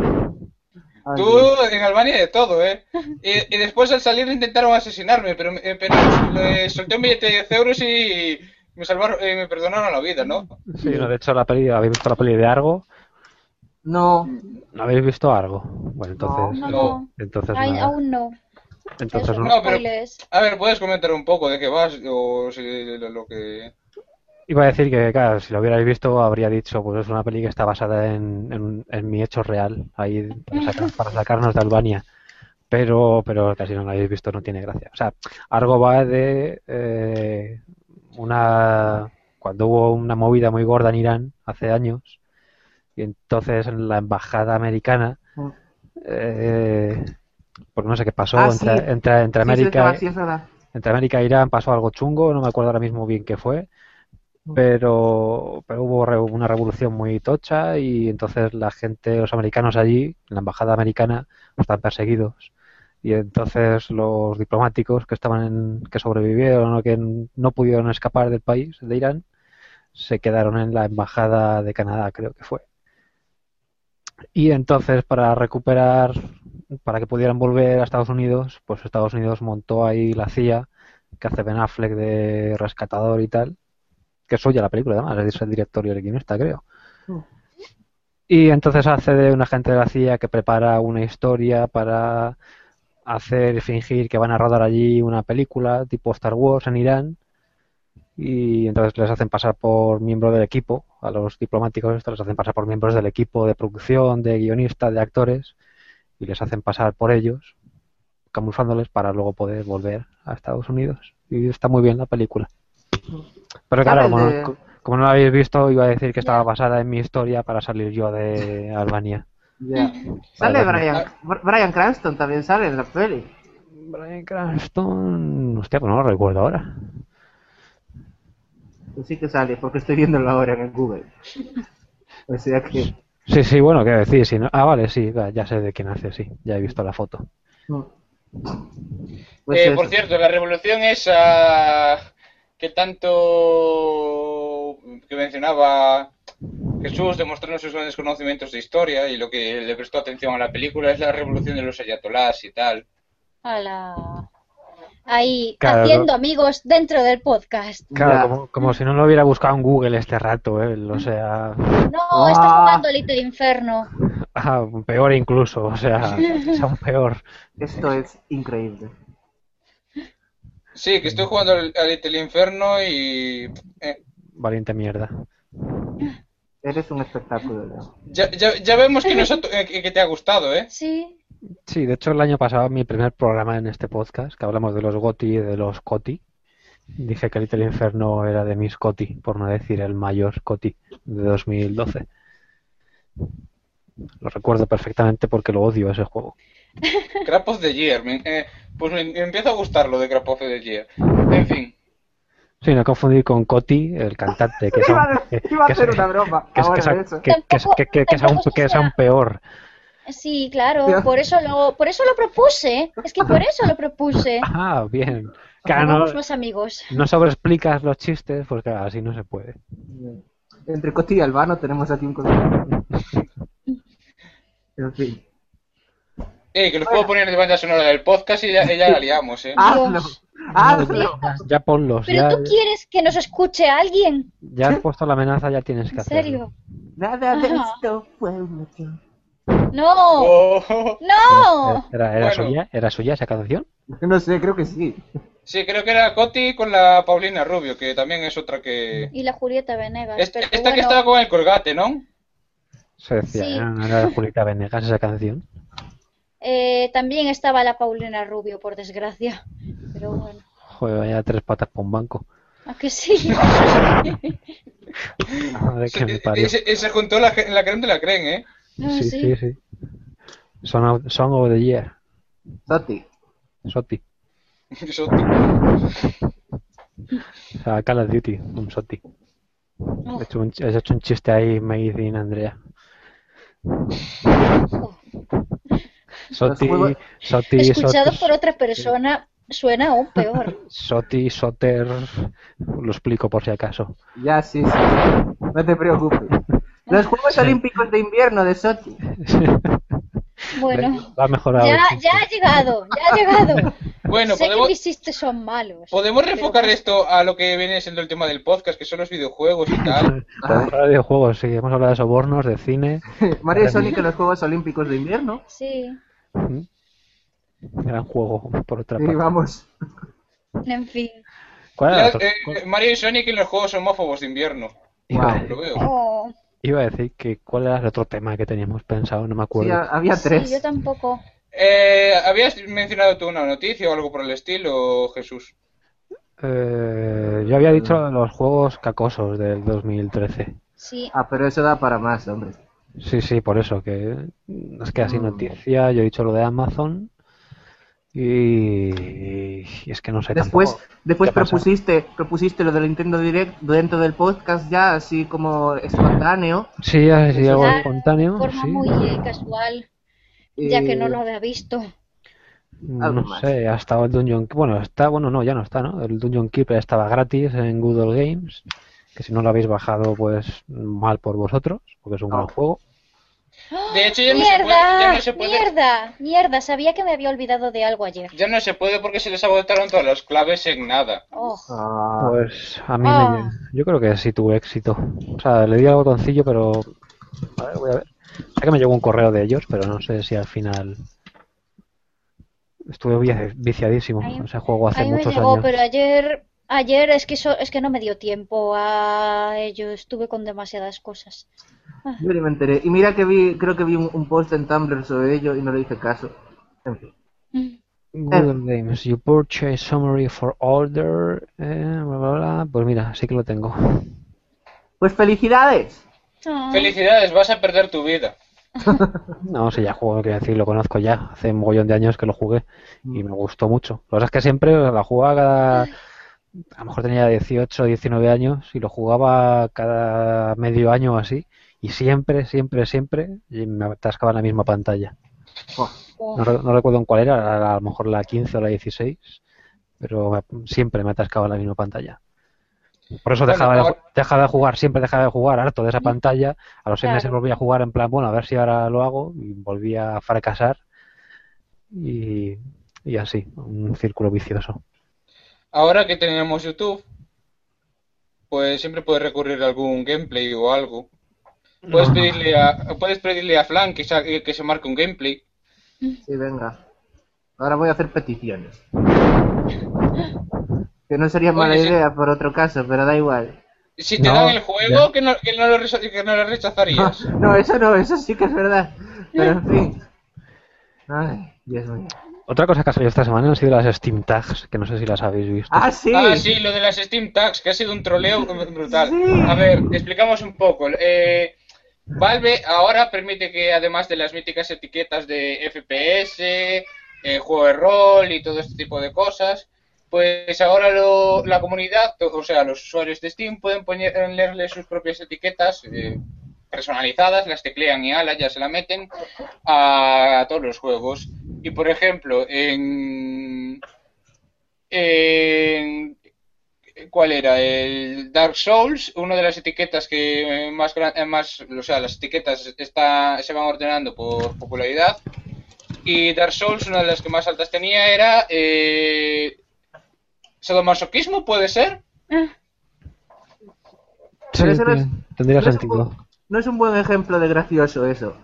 Ay, Tú en Albania de todo, ¿eh? Y, y después al salir intentaron asesinarme, pero, eh, pero le solté un billete de 10 euros y me salvaron, eh, me perdonaron la vida, ¿no? Sí, no, de hecho la peli, ¿habéis visto la peli de Argo? No, ¿No habéis visto Argo? Bueno, entonces... no, No. no. Entonces Ay, aún no. Entonces no. No, pero-. A ver, puedes comentar un poco de qué vas o si lo, lo que... Iba a decir que, claro, si lo hubierais visto, habría dicho, pues es una peli que está basada en, en, en mi hecho real, ahí para, sacar- para sacarnos de Albania. Pero, pero casi no lo habéis visto, no tiene gracia. O sea, Argo va de eh, una. Cuando hubo una movida muy gorda en Irán hace años, y entonces en la embajada americana, Mm. eh, pues no sé qué pasó Ah, entre, sí. entre, entre Sí, sí, América, sí, entre América e Irán pasó algo chungo, no me acuerdo ahora mismo bien qué fue, pero, pero hubo re- una revolución muy tocha y entonces la gente, los americanos allí, en la embajada americana, están perseguidos. Y entonces los diplomáticos que estaban en, que sobrevivieron o que no pudieron escapar del país, de Irán, se quedaron en la embajada de Canadá, creo que fue. Y entonces para recuperar, para que pudieran volver a Estados Unidos, pues Estados Unidos montó ahí la CIA, que hace Ben Affleck de rescatador y tal, que es suya la película además, es el director y el guionista, creo. Mm. Y entonces hace de un agente de la CIA que prepara una historia para hacer fingir que van a rodar allí una película tipo Star Wars en Irán y entonces les hacen pasar por miembro del equipo, a los diplomáticos estos les hacen pasar por miembros del equipo de producción, de guionistas, de actores y les hacen pasar por ellos, camuflándoles para luego poder volver a Estados Unidos. Y está muy bien la película. Pero claro, ¿Sabes como, de- no, como no la habéis visto, iba a decir que estaba basada en mi historia para salir yo de Albania. Sale. Brian, Brian Cranston también sale en la peli. Brian Cranston, hostia, pues no lo recuerdo ahora. Pues sí que sale, porque estoy viéndolo ahora en el Google. O sea que. Sí, sí, bueno, qué decir, si no... Ah, vale, sí, ya sé de quién hace, sí, ya he visto la foto. Pues Eh, eso. por cierto, la revolución esa que tanto que mencionaba Jesús demostrando sus grandes conocimientos de historia y lo que le prestó atención a la película es la revolución de los ayatolás y tal. Hola. Ahí, Claro. haciendo amigos dentro del podcast. Claro, como, como si no lo hubiera buscado en Google este rato, ¿eh? O sea, No, está Ah. jugando Little Inferno. ah, peor incluso, o sea, es aún peor. Esto es increíble. Sí, que estoy jugando al, al Little Inferno y... eh, Valiente mierda. Eres un espectáculo, Leo. ya, ya, ya vemos que, nos ha to- eh, que que te ha gustado, ¿eh? Sí. Sí, de hecho el año pasado, mi primer programa en este podcast, que hablamos de los GOTI y de los COTI, dije que Little Inferno era de mis COTI, por no decir el mayor COTI de 2012. Lo recuerdo perfectamente porque lo odio ese juego. Crap of the Year. eh, pues me, me empieza a gustar lo de Crap of the Year. En fin. Sí, no confundir con Coti, el cantante, que es Iba aún, a, que, iba a que hacer es- aún, peor. Sí, claro, por eso lo, por eso lo propuse. Es que por eso lo propuse. Ah, bien. Claro, no, más amigos. no sobreexplicas los chistes, pues claro, así no se puede. Entre Coti y Albano tenemos aquí un. En fin. Eh, que los puedo poner de banda sonora del podcast y ya, y ya la liamos, ¿eh? Hazlo. Hazlo. Ya, ponlos, Pero ya, tú quieres que nos escuche alguien. ya has puesto la amenaza, ya tienes que ¿En hacerlo. serio? Nada de Ajá. esto fue un. No, Oh. no. ¿Era, era, Bueno. suya, ¿Era suya esa canción? No sé, creo que sí. Sí, creo que era Coti con la Paulina Rubio, que también es otra que... Y la Julieta Venegas. Esta, pero esta que bueno, estaba con el colgate, ¿no? Se decía, Sí. ¿no era Julieta Venegas esa canción? Eh, también estaba la Paulina Rubio, por desgracia. Pero bueno, Joder, vaya tres patas por un banco. ¿a que sí? Madre que me parió. Y se, y se juntó la, la creen de la creen, ¿eh? No, Sí, sí. sí, sí. Song of, Song of the Year. Soti. Soti. Eso- O sea, Call of Duty, un Soti. Oh, He hecho un, he hecho un chiste ahí, Made in Andrea. oh. Soti, Soti, Escuchado Soti, por otra persona suena aún peor. Soti, Soter. Lo explico por si acaso. Ya, sí, sí. No te preocupes. Los Juegos Olímpicos de Invierno de Soti. Bueno, Ha mejorado. ya, ya ha llegado, ya ha llegado. Bueno, sé podemos, que mis chistes son malos. podemos pero- reenfocar esto a lo que viene siendo el tema del podcast, que son los videojuegos y tal. Podemos hablar de videojuegos, sí. Hemos hablado de sobornos, de cine. Mario y Sonic en los Juegos Olímpicos de Invierno. Sí, Gran juego, por otra Y parte. vamos. en fin. ¿Cuál era Ya, el otro? eh, Mario y Sonic en los juegos homófobos de invierno. Iba, Lo veo. Oh, iba a decir que cuál era el otro tema que teníamos pensado, no me Sí, acuerdo. ha- había sí, tres. yo tampoco. Eh, ¿Habías mencionado tú una noticia o algo por el estilo, Jesús? Eh, yo había dicho los juegos cacosos del 2013. Sí, Ah, pero eso da para más, hombre. Sí, sí, por eso, que es que así Mm. noticia, yo he dicho lo de Amazon y, y es que no sé Después, tampoco. después propusiste, propusiste lo del Nintendo Direct dentro del podcast ya así como espontáneo. Sí, así algo Claro, espontáneo, de forma sí. muy eh, casual, ya que no Eh, lo había visto. algo No más. sé, ha estado el Dungeon... Bueno, está, bueno, no, ya no está, ¿no? El Dungeon Keeper estaba gratis en Google Games, que si no lo habéis bajado, pues mal por vosotros, porque es un No. gran juego. De hecho, ya no, se puede, ¡Mierda! ya no se puede. ¡Mierda! ¡Mierda! Sabía que me había olvidado de algo ayer. Ya no se puede porque se les agotaron todas las claves en nada. Oh, Ah, Pues a mí Ah. me... Yo creo que sí tuve éxito. O sea, le di al botoncillo, pero... A ver, voy a ver. Sé que me llegó un correo de ellos, pero no sé si al final... Estuve vi- viciadísimo. A mí- Ese juego hace a mí me muchos llegó, años. pero ayer, ayer es que eso, es que no me dio tiempo a ello. Estuve con demasiadas cosas. yo ni me enteré. Y mira que vi, creo que vi un, un post en Tumblr sobre ello y no le hice caso. En fin. Mm. Google Games, you purchase summary for order, eh, bla, bla, bla. Pues mira, sí que lo tengo. Pues felicidades. Ah, Felicidades, vas a perder tu vida. No sé, ya juego, quiero decir, lo conozco ya. Hace un mogollón de años que lo jugué y me gustó mucho. Lo que pasa es que siempre la jugaba cada... A lo mejor tenía 18, 19 años y lo jugaba cada medio año o así. Y siempre, siempre, siempre y me atascaba en la misma pantalla. Oh. No, re- no recuerdo en cuál era, a lo mejor la 15 o la 16, pero me- siempre me atascaba en la misma pantalla. Por eso dejaba, de, ahora- dejaba de jugar, siempre dejaba de jugar harto de esa pantalla. A los seis meses Claro. volvía a jugar en plan, bueno, a ver si ahora lo hago, y volvía a fracasar. Y, y así, un círculo vicioso. Ahora que tenemos YouTube, pues siempre puedes recurrir a algún gameplay o algo. Puedes pedirle a, puedes pedirle a Flan que, sa- que se marque un gameplay. sí, venga. Ahora voy a hacer peticiones. Que no sería mala Oye, sí. idea por otro caso, pero da igual. Si te No, dan el juego, que no, que, no lo, que no lo rechazarías. No, eso no, eso sí que es verdad. Pero en fin. Ay, Dios mío. Otra cosa que ha salido esta semana han sido las Steam Tags, que no sé si las habéis visto. Ah, sí. Ah, sí, lo de las Steam Tags, que ha sido un troleo brutal. Sí. A ver, explicamos un poco. Eh, Valve ahora permite que además de las míticas etiquetas de FPS, eh, juego de rol y todo este tipo de cosas, pues ahora lo- la comunidad, o sea, los usuarios de Steam pueden ponerle sus propias etiquetas eh, personalizadas, las teclean y ala, ya se la meten a todos los juegos. Y por ejemplo, en, en ¿Cuál era? El Dark Souls, una de las etiquetas que más, eh, más o sea, las etiquetas está, se van ordenando por popularidad. Y Dark Souls, una de las que más altas tenía era eh, sadomasoquismo, ¿puede ser? Ah, Sí, Pero eso no es- tiene- tendría no es sentido. un- No es un buen ejemplo de gracioso eso.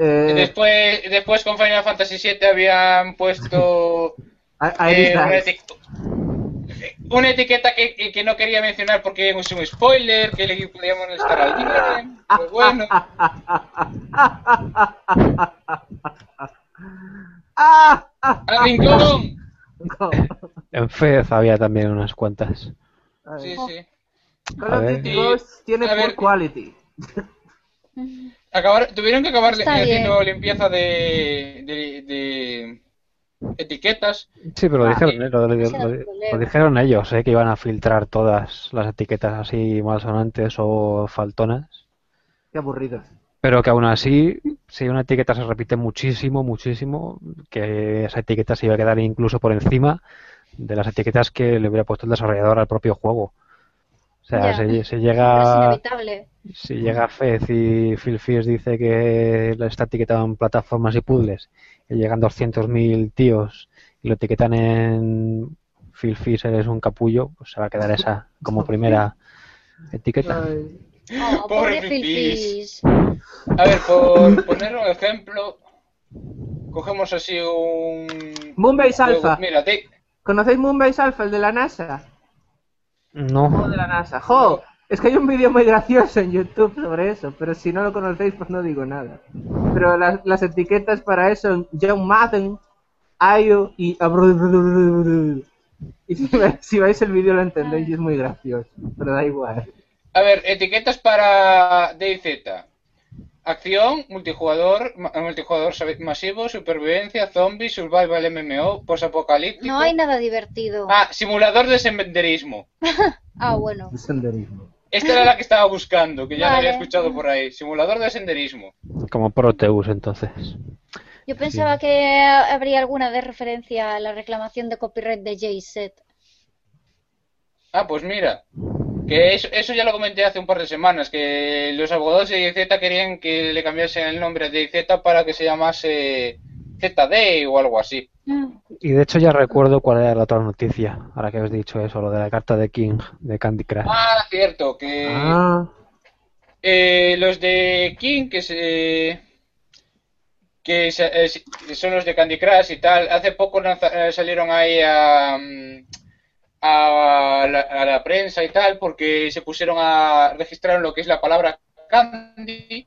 Eh, Después, después con Final Fantasy VII habían puesto eh, una, eti- una etiqueta que, que- que no quería mencionar porque es un spoiler, que le podíamos estar al día. Pues bueno. ¡Al rincón! No. En Fez había también unas cuantas. Sí, sí. Call of. Duty tiene poor quality. Acabar, tuvieron que acabar Está haciendo limpieza de, de, de etiquetas. Sí, pero lo Ah, dijeron, eh, lo, dijeron ellos, eh, que iban a filtrar todas las etiquetas así malsonantes o faltonas. Qué aburridos. Pero que aún así, si una etiqueta se repite muchísimo, muchísimo, que esa etiqueta se iba a quedar incluso por encima de las etiquetas que le hubiera puesto el desarrollador al propio juego. O sea, es llega, inevitable. si llega Fez y Phil Fish dice que está etiquetado en plataformas y puzzles y llegan 200.000 tíos y lo etiquetan en Phil Fish eres un capullo, pues se va a quedar esa como primera etiqueta. Oh, Pobre pobre Phil. A ver, por poner un ejemplo, cogemos así un... Moonbase Alpha. Mira, te- ¿Conocéis Moonbase Alpha, el de la NASA? No, Juego de la NASA. ¡Jo! Es que hay un vídeo muy gracioso en YouTube sobre eso, pero si no lo conocéis, pues no digo nada. Pero las, las etiquetas para eso son John Madden, Ayo y... Y si, si veis el vídeo lo entendéis y es muy gracioso, pero da igual. A ver, etiquetas para DayZ. Acción, multijugador, ma- multijugador masivo, supervivencia, zombies, survival MMO, posapocalíptico. No hay nada divertido. Ah, simulador de senderismo. Ah, bueno. El senderismo. Esta era la que estaba buscando, que ya la Vale. había escuchado por ahí. Simulador de senderismo. como Proteus entonces. Yo pensaba que habría alguna de referencia a la reclamación de copyright de Jay-Z. Ah, pues mira. Que eso, eso ya lo comenté hace un par de semanas, que los abogados de DayZ querían que le cambiasen el nombre a DayZ para que se llamase ZD o algo así. Y de hecho ya recuerdo cuál era la otra noticia, ahora que habéis dicho eso, lo de la carta de King de Candy Crush. Ah, cierto, que Ah, eh, los de King, que se... que se- eh, que son los de Candy Crush y tal, hace poco eh, salieron ahí a, mm, a, la, a la prensa y tal, porque se pusieron a registrar lo que es la palabra Candy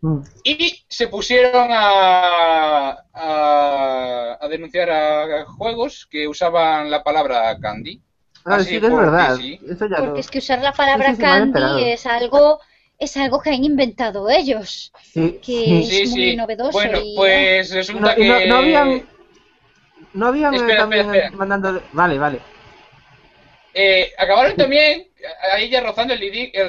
mm. y se pusieron a, a, a denunciar a juegos que usaban la palabra Candy. Ah, Así sí que es porque verdad. sí. Eso ya lo... Porque es que usar la palabra Sí, sí, candy es algo es algo que han inventado ellos. Sí, que- sí. Es muy novedoso Bueno, y- pues resulta no, que... no habían... No habían eh, Espera, también espera, espera. mandando... Vale, vale. Eh, acabaron también, ahí ya rozando el,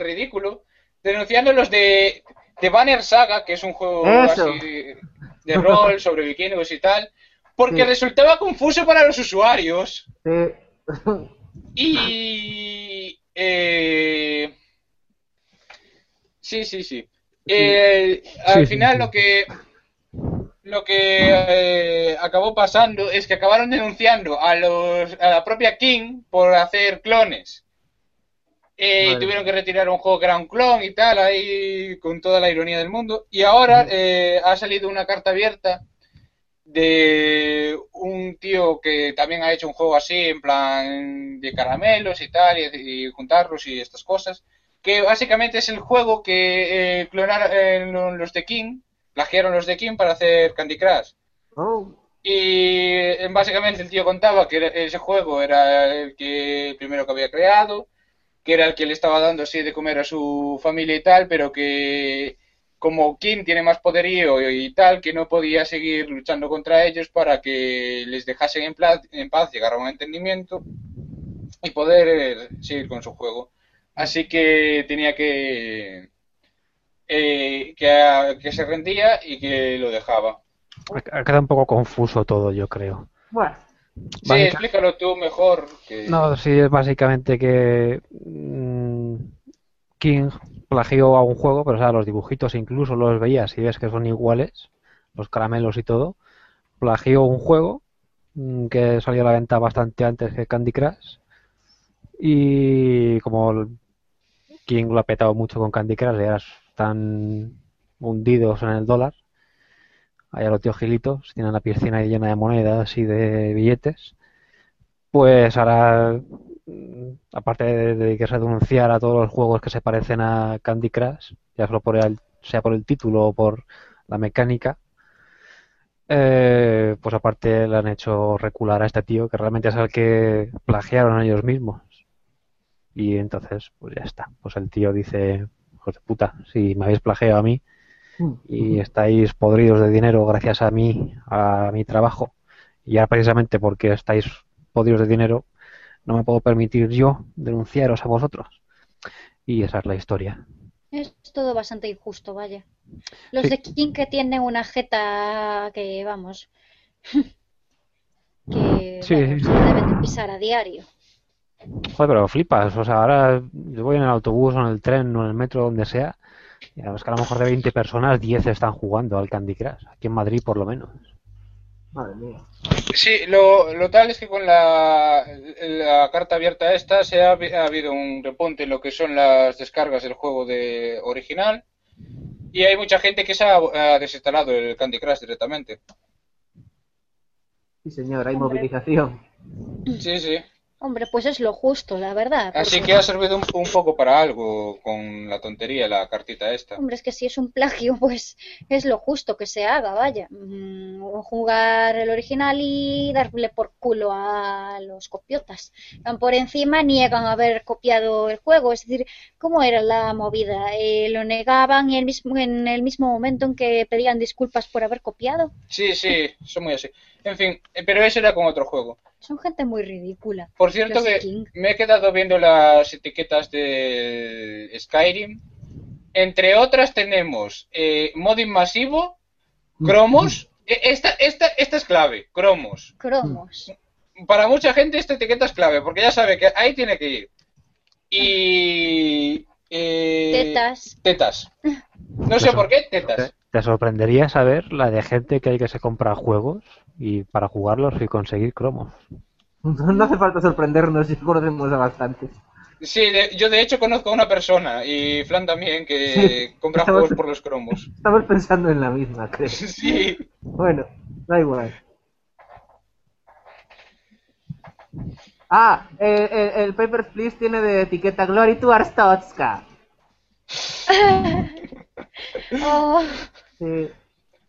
ridículo, denunciando los de, de Banner Saga, que es un juego así de rol sobre vikingos y tal, porque Sí. resultaba confuso para los usuarios. Sí. Y... eh, sí, sí, sí. Eh, al final lo que lo que eh, acabó pasando es que acabaron denunciando a los a la propia King por hacer clones. Eh, y Vale. tuvieron que retirar un juego que era un clon y tal, ahí con toda la ironía del mundo. Y ahora eh, ha salido una carta abierta de un tío que también ha hecho un juego así, en plan de caramelos y tal, y, y juntarlos y estas cosas, que básicamente es el juego que eh, clonaron los de King, plagiaron los de King para hacer Candy Crush. Oh. Y eh, básicamente el tío contaba que ese juego era el que el primero que había creado, que era el que le estaba dando así de comer a su familia y tal, pero que como Kim tiene más poderío y tal, que no podía seguir luchando contra ellos para que les dejasen en, pla- en paz, llegar a un entendimiento y poder eh, seguir con su juego. Así que tenía que eh, que, que se rendía y que lo dejaba. Ha quedado un poco confuso todo, yo creo. Bueno, Sí, Básica- explícalo tú mejor. Que... No, sí, es básicamente que mm, King plagió a un juego, pero o sea, los dibujitos incluso los veías y ves que son iguales, los caramelos y todo. Plagió un juego mm, que salió a la venta bastante antes que Candy Crush. Y como King lo ha petado mucho con Candy Crush, ya están hundidos en el dólar. Allá los tíos gilitos tienen la piscina llena de monedas y de billetes. Pues ahora, mm, aparte de dedicarse a denunciar a todos los juegos que se parecen a Candy Crush, ya solo por sea por el título o por la mecánica, eh, pues aparte le han hecho recular a este tío, que realmente es el que plagiaron ellos mismos. Y entonces, pues ya está. Pues el tío dice, hijos de puta, si me habéis plagiado a mí y estáis podridos de dinero gracias a mí, a mi trabajo, y ahora precisamente porque estáis podridos de dinero, no me puedo permitir yo denunciaros a vosotros. Y esa es la historia. Es todo bastante injusto, vaya. Los Sí. de King que tienen una jeta que, vamos, que Sí, vamos, se deben de pisar a diario. Joder, pero flipas. O sea, ahora yo voy en el autobús o en el tren o en el metro, donde sea, y a es que a lo mejor de 20 personas, 10 están jugando al Candy Crush. Aquí en Madrid, por lo menos. madre mía. Sí, lo, lo tal es que con la, la carta abierta esta se ha, habi- ha habido un repunte en lo que son las descargas del juego de original y hay mucha gente que se ha, ha desinstalado el Candy Crush directamente. Sí, señor, hay movilización. Sí, sí. Hombre, pues es lo justo, la verdad. Así que ha servido un, un poco para algo con la tontería, la cartita esta. Hombre, es que si es un plagio, pues es lo justo que se haga, vaya. Mm, jugar el original y darle por culo a los copiotas. Van por encima, niegan haber copiado el juego. Es decir, ¿cómo era la movida? Eh, lo negaban y el mismo, en el mismo momento en que pedían disculpas por haber copiado. Sí, sí, son muy así. En fin, eh, pero eso era con otro juego. Son gente muy ridícula. Por cierto Los que me he quedado viendo las etiquetas de Skyrim. Entre otras tenemos eh, modding masivo, cromos. E- Esta, esta, esta es clave, cromos. Cromos. Para mucha gente esta etiqueta es clave, porque ya sabe que ahí tiene que ir. Y... eh, Tetas. Tetas. No sé por qué, tetas. Te, te sorprendería saber la de gente que hay que se compra juegos y para jugarlos y conseguir cromos. No hace falta sorprendernos, ya conocemos a bastantes. Sí, de- yo de hecho conozco a una persona, y Flan también, que Sí, compra estamos- juegos por los cromos. Estamos pensando en la misma, creo. Sí. Bueno, da igual. Ah, el, el, el Papers, Please tiene de etiqueta Glory to Arstotzka. Oh, Sí.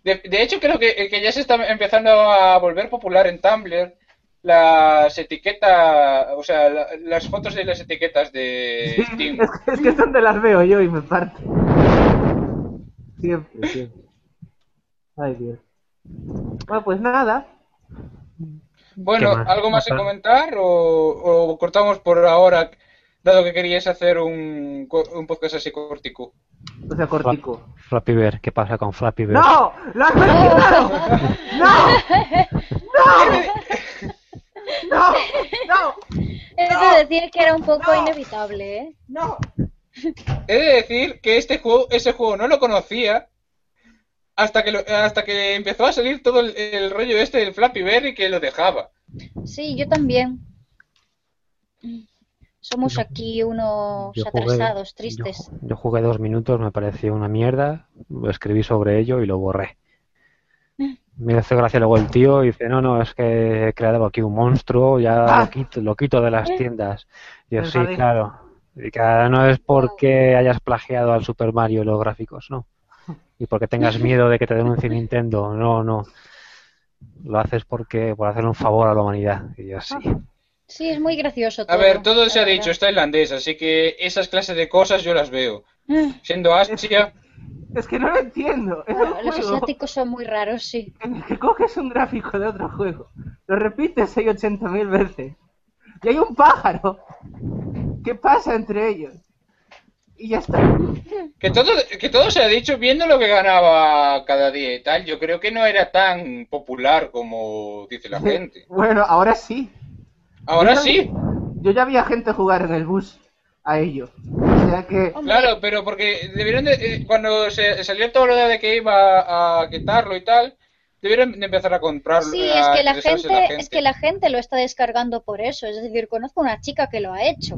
De, de hecho, creo que, que ya se está empezando a volver popular en Tumblr las etiquetas, o sea, la- las fotos de las etiquetas de Sí, Steam. es, que, es que es donde las veo yo y me parto. Siempre, siempre. Ay, Dios. Bueno, pues nada. Bueno. ¿algo más que comentar o, o cortamos por ahora, dado que queríais hacer un, un podcast así cortico? O sea, cortico. Flappy Bear, ¿qué pasa con Flappy Bear? ¡No! ¡Lo has mencionado! ¡No! ¡No! ¡No! ¡No! he de decir que era un poco No. inevitable, ¿eh? ¡No! He de decir que este juego, ese juego no lo conocía hasta que lo- hasta que empezó a salir todo el, el rollo este del Flappy Bird y que lo dejaba. Sí, yo también. Somos aquí unos Yo jugué- atrasados, yo tristes. ju- Yo, jugué dos minutos, me pareció una mierda, lo escribí sobre ello y lo borré. Me hace gracia luego el tío y dice, no, no, es que he creado aquí un monstruo, ya Ah. lo, quito, lo quito de las tiendas. Y yo, Me sí, claro. Y que no es porque hayas plagiado al Super Mario los gráficos, no. Y porque tengas miedo de que te denuncie Nintendo, no, no. Lo haces porque por hacer un favor a la humanidad. Y yo, sí. Sí, es muy gracioso A ver, todo se ha dicho, es tailandés, así que esas clases de cosas yo las veo. verdad. Siendo Asia, Es que no lo entiendo. Es Los juego asiáticos son muy raros, sí. en el que coges un gráfico de otro juego, lo repites 680 mil veces, y hay un pájaro. ¿Qué pasa entre ellos? Y ya está. que todo, que todo se ha dicho viendo lo que ganaba cada día y tal, yo creo que no era tan popular como dice la gente. Bueno, ahora sí. Ahora Yo ya sí, vi- Yo ya había gente jugar en el bus a ello. Sea que... Claro, pero porque debieron de, eh, cuando se salió todo lo de que iba a quitarlo y tal, debieron de empezar a comprarlo. Sí, a es que la gente, la es que la gente lo está descargando por eso. Es decir, conozco una chica que lo ha hecho.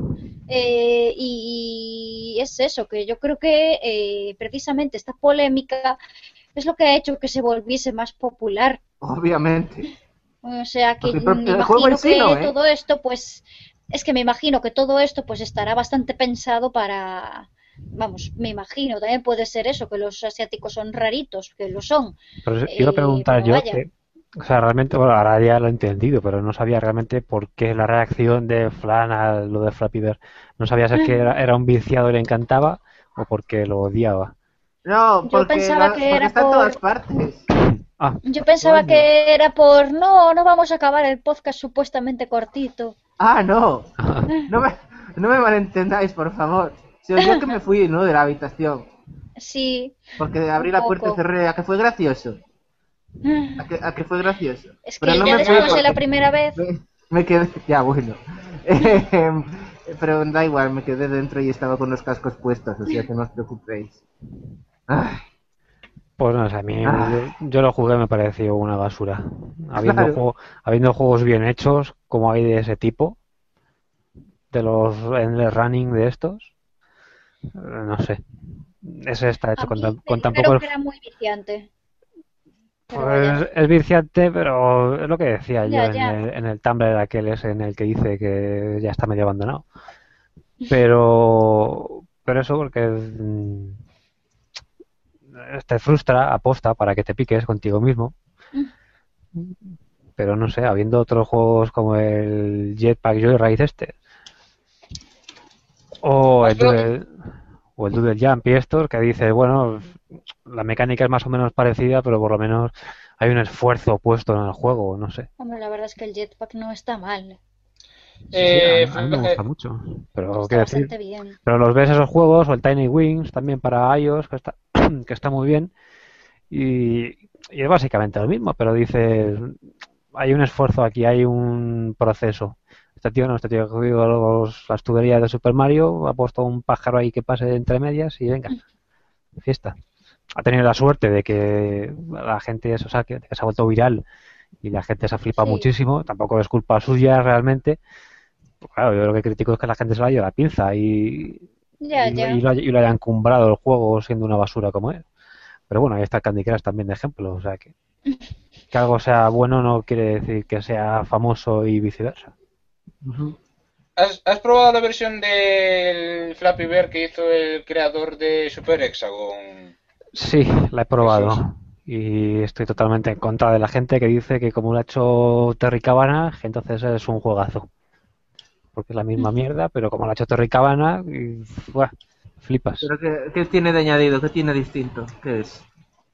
Eh, y, es eso, que yo creo que eh, precisamente esta polémica es lo que ha hecho que se volviese más popular. Obviamente. O sea que el juego imagino en sí que no, ¿eh? todo esto, pues, es que me imagino que todo esto, pues, estará bastante pensado para, vamos, me imagino, también puede ser eso, que los asiáticos son raritos, que lo son. Pero iba a Eh, preguntar yo que, o sea, realmente, bueno, ahora ya lo he entendido, pero no sabía realmente por qué la reacción de Flan a lo de Flappy Bird. No sabía si es que era, era un viciado y le encantaba o porque lo odiaba. No, Yo porque, pensaba la- que porque era está en por- todas partes. Ah, Yo pensaba que era por, no, no vamos a acabar el podcast supuestamente cortito. Ah, no. No me, no me malentendáis, por favor. Se oyó que me fui, ¿no? De la habitación. Sí. Porque abrí la puerta y cerré. ¿A que fue gracioso? ¿A que, a que fue gracioso? Es que Pero no ya me fui después de la primera vez, Me, me quedé... Ya, bueno. Em, Pero da igual, me quedé dentro y estaba con los cascos puestos, o sea que no os preocupéis. Ay, Pues no sé, a mí Ah. yo, yo lo jugué me pareció una basura. Habiendo, Claro. juego- habiendo juegos bien hechos, como hay de ese tipo, de los en el running de estos, eh, no sé. Ese está hecho a con, mí con tan dijeron poco que era muy viciante. Pero Pues vaya. es viciante, pero es lo que decía yo Ya, en el, en el Tumblr aquel ese en el que dice que ya está medio abandonado. Pero, pero eso porque mm, te frustra, aposta para que te piques contigo mismo. Pero no sé, habiendo otros juegos como el Jetpack Joyride este, o el Pero- Doodle, o el Doodle Jump y estos, que dices, bueno, la mecánica es más o menos parecida, pero por lo menos hay un esfuerzo puesto en el juego, no sé. Hombre, la verdad es que el jetpack no está mal. Eh, Sí, a, mí- a mí me gusta mucho. Pero, Está quiero decir, bastante bien. pero los ves esos juegos, o el Tiny Wings también para iOS, que está, que está muy bien, y, y es básicamente lo mismo, pero dices, hay un esfuerzo aquí, hay un proceso. Este tío no, este tío ha cogido los- las tuberías de Super Mario, ha puesto un pájaro ahí que pase entre medias y venga, fiesta. Ha tenido la suerte de que la gente, eso, o sea, que, que se ha vuelto viral y la gente se ha flipado Sí. muchísimo, tampoco es culpa suya realmente. Pues Claro, yo lo que critico es que la gente se la lleve la pinza y, Ya, y, ya. y lo, haya- y lo haya encumbrado el juego siendo una basura como es. Pero bueno, ahí está el Candy Crush también de ejemplo, o sea que que algo sea bueno no quiere decir que sea famoso y viceversa. ¿Has, has probado la versión del Flappy Bird que hizo el creador de Super Hexagon? Sí, la he probado y estoy totalmente en contra de la gente que dice que como lo ha hecho Terry Cabana, entonces es un juegazo. Porque es la misma mierda, pero como lo ha hecho Cabana, y, buah, flipas. ¿Pero qué, qué tiene de añadido? ¿Qué tiene distinto? ¿Qué es?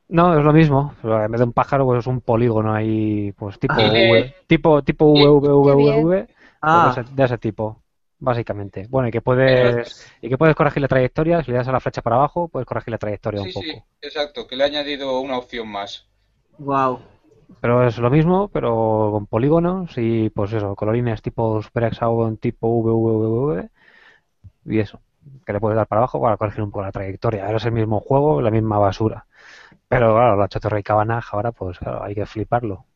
No, es lo mismo, pero en vez de un pájaro pues es un polígono ahí, pues tipo le- V, tipo tipo VVVV, pues, Ah, de, ese, de ese tipo, básicamente. Bueno, y que puedes y que puedes corregir la trayectoria, si le das a la flecha para abajo, puedes corregir la trayectoria Sí, un poco. sí, exacto, que le ha añadido una opción más. wow. Pero es lo mismo, pero con polígonos y pues eso, colorines tipo Super Hexagon, tipo VVVV y eso, que le puedes dar para abajo para corregir un poco la trayectoria. Ahora es el mismo juego, la misma basura. Pero claro, lo ha hecho Torre y Cabanaj, ahora pues claro, hay que fliparlo.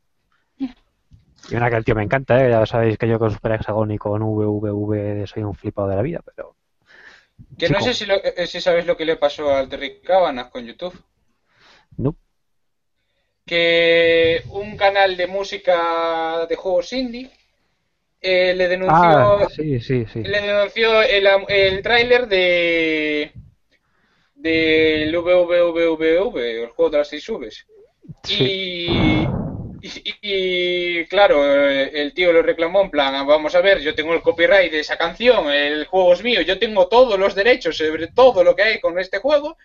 Y una que el tío me encanta, ¿eh? ya sabéis que yo con Super Hexagon y con VVV soy un flipado de la vida, pero Que no sé si, lo- eh, si sabes lo que le pasó al Terry Cavanagh con YouTube. no. Que un canal de música de juegos indie eh, le denunció, Ah, sí, sí, sí. le denunció el, el tráiler de del VVVVV, el juego de las seis. Sí. Y, y, y, claro, el tío lo reclamó en plan, vamos a ver, yo tengo el copyright de esa canción, el juego es mío, yo tengo todos los derechos sobre todo lo que hay con este juego,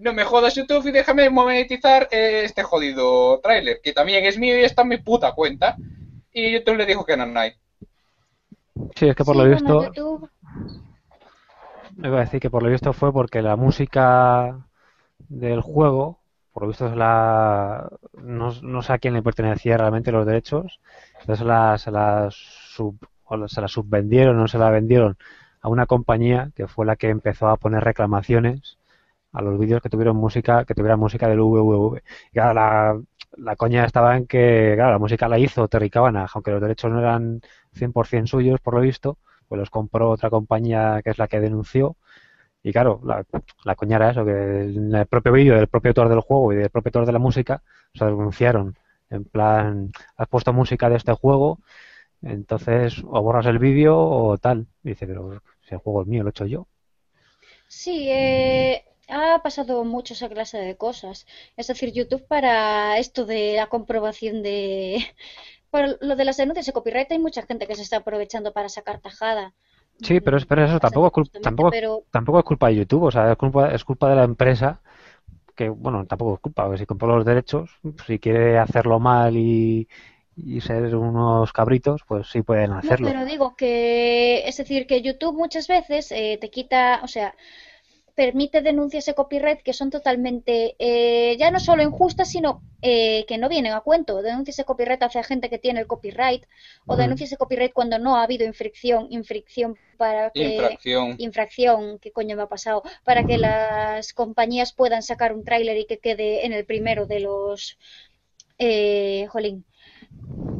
no me jodas YouTube y déjame monetizar eh, este jodido tráiler, que también es mío y está en mi puta cuenta. Y YouTube le dijo que no, no hay. Sí, es que por Sí, lo visto, YouTube- iba a decir que por lo visto fue porque la música del juego, por lo visto es la, no, no sé a quién le pertenecía realmente los derechos, entonces la, se la sub, o se la subvendieron o se la vendieron a una compañía que fue la que empezó a poner reclamaciones a los vídeos que tuvieron música, que tuvieran música del VVV. Y claro, la, la coña estaba en que, claro, la música la hizo Terry Cavanagh, aunque los derechos no eran 100% suyos, por lo visto, pues los compró otra compañía que es la que denunció. Y claro, la, la coña era eso, que en el propio vídeo del propio autor del juego y del propio autor de la música se denunciaron. En plan, has puesto música de este juego, entonces o borras el vídeo o tal. Y dice, pero si el juego es mío, lo he hecho yo. Sí, eh, ha pasado mucho esa clase de cosas. Es decir, YouTube para esto de la comprobación de... Lo de las denuncias de copyright hay mucha gente que se está aprovechando para sacar tajada. Sí, pero, es- pero eso tampoco es, cul- justamente, tampoco, pero tampoco es culpa de YouTube, o sea, es culpa, es culpa de la empresa que, bueno, tampoco es culpa, porque si compró los derechos, si quiere hacerlo mal y, y ser unos cabritos, pues sí pueden No, hacerlo. pero digo que, es decir, que YouTube muchas veces eh, te quita, o sea, permite denuncias de copyright que son totalmente, eh, ya no solo injustas, sino eh, que no vienen a cuento. Denuncias de copyright hacia gente que tiene el copyright, o Ujú. denuncias de copyright cuando no ha habido infracción, infracción para que Infracción. infracción, ¿qué coño me ha pasado? Para que las compañías puedan sacar un tráiler y que quede en el primero de los, eh, jolín,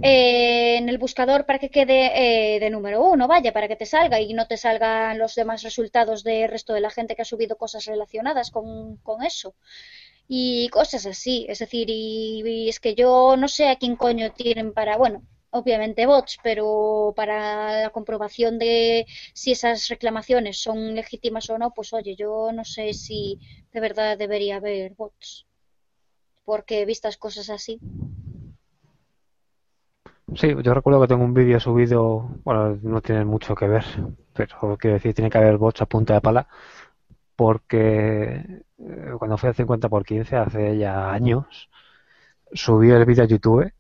eh, en el buscador para que quede eh, de número uno, vaya, para que te salga y no te salgan los demás resultados del resto de la gente que ha subido cosas relacionadas con, con eso. Y cosas así, es decir, y, y es que yo no sé a quién coño tienen para, bueno, obviamente bots, pero para la comprobación de si esas reclamaciones son legítimas o no, pues oye, yo no sé si de verdad debería haber bots. Porque vistas cosas así. Sí, yo recuerdo que tengo un vídeo subido, bueno, no tiene mucho que ver, pero quiero decir, tiene que haber bots a punta de pala, porque eh, cuando fui a 50 por 15 hace ya años, subí el vídeo a YouTube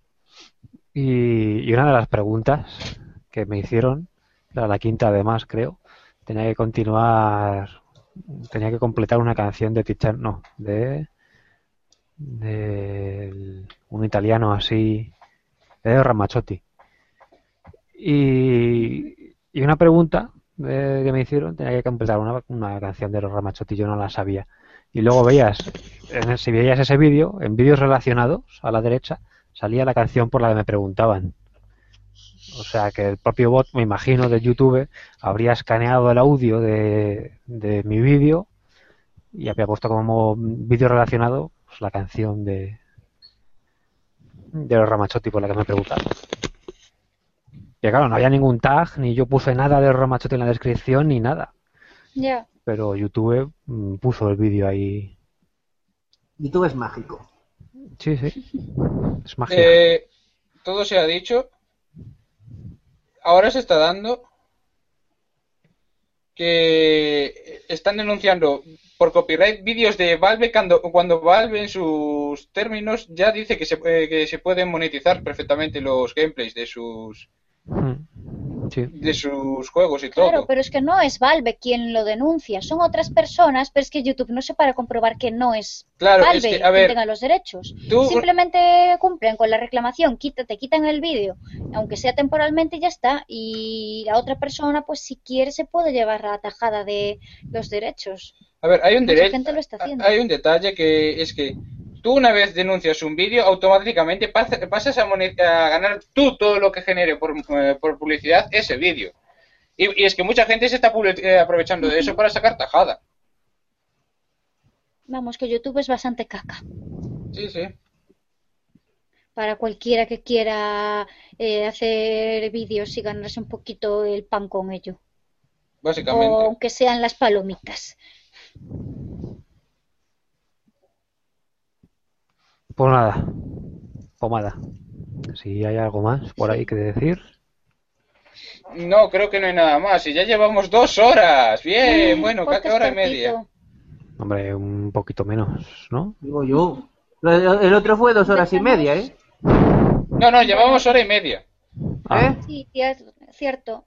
y, una de las preguntas que me hicieron, era la quinta además creo, tenía que continuar, tenía que completar una canción de Tichan, no, de un italiano así de Ramazzotti. Y, y una pregunta eh, que me hicieron, tenía que completar una, una canción de los Ramazzotti, yo no la sabía. Y luego veías, en si veías ese vídeo, en vídeos relacionados a la derecha, salía la canción por la que me preguntaban. O sea que el propio bot, me imagino, de YouTube habría escaneado el audio de, de mi vídeo y había puesto como vídeo relacionado pues, la canción de, de los Ramazzotti por la que me preguntaban. Y claro, no había ningún tag, ni yo puse nada de los Ramazzotti en la descripción, ni nada. Ya. Pero YouTube mm, puso el vídeo ahí. YouTube es mágico. Sí, sí. Es magia. Eh, todo se ha dicho. Ahora se está dando que están denunciando por copyright vídeos de Valve cuando, cuando Valve en sus términos ya dice que se, eh, que se pueden monetizar perfectamente los gameplays de sus Mm, Sí. de sus juegos y Claro, todo. pero es que no es Valve quien lo denuncia, son otras personas, pero es que YouTube no se para comprobar que no es Claro, es Valve que, a quien tenga los derechos. tú- Simplemente cumplen con la reclamación, quita, te quitan el vídeo, aunque sea temporalmente ya está, y la otra persona, pues si quiere, se puede llevar la tajada de los derechos. A ver, hay un derecho, gente lo está haciendo. hay un detalle que es que tú una vez denuncias un vídeo, automáticamente pas- pasas a, a ganar tú todo lo que genere por, eh, por publicidad ese vídeo. Y, y es que mucha gente se está eh, aprovechando de eso para sacar tajada. Vamos, que YouTube es bastante caca. Sí, sí. para cualquiera que quiera eh, hacer vídeos y ganarse un poquito el pan con ello. Básicamente. O aunque sean las palomitas. Pues nada, pomada. Si hay algo más por ahí que decir. No, creo que no hay nada más. Y ya llevamos dos horas. Bien, bueno, casi hora y media. Hombre, un poquito menos, ¿no? Digo yo. El otro fue dos horas y media, ¿eh? No, no, llevamos hora y media. Ah, ¿Eh? Sí, cier- cierto.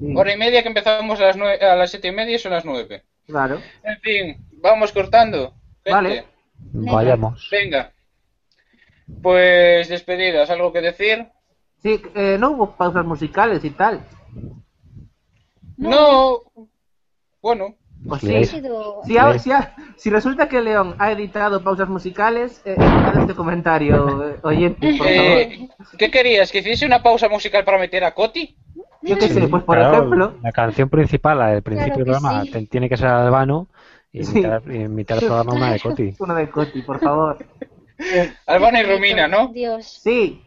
Sí, Hora y media que empezamos a las, nueve, a las siete y media y son las nueve. Claro. En fin, vamos cortando. gente. Vale. vayamos. Venga. Pues despedidas, ¿algo que decir? Sí, eh, no hubo pausas musicales y tal. No. Bueno, Pues Sí. sí. Si, ha- si, ha- si resulta que León ha editado pausas musicales, eh, este comentario, eh, oyente, por favor. eh, ¿qué querías? ¿Que hiciese una pausa musical para meter a Coti? Yo qué sé, pues por Claro, ejemplo. la canción principal, la del principio Claro del programa, sí. tiene que ser Albano y Sí. imitar, y imitar el programa una de Coti. Una de Coti, por favor. Albana y Romina, ¿no? Dios. Sí.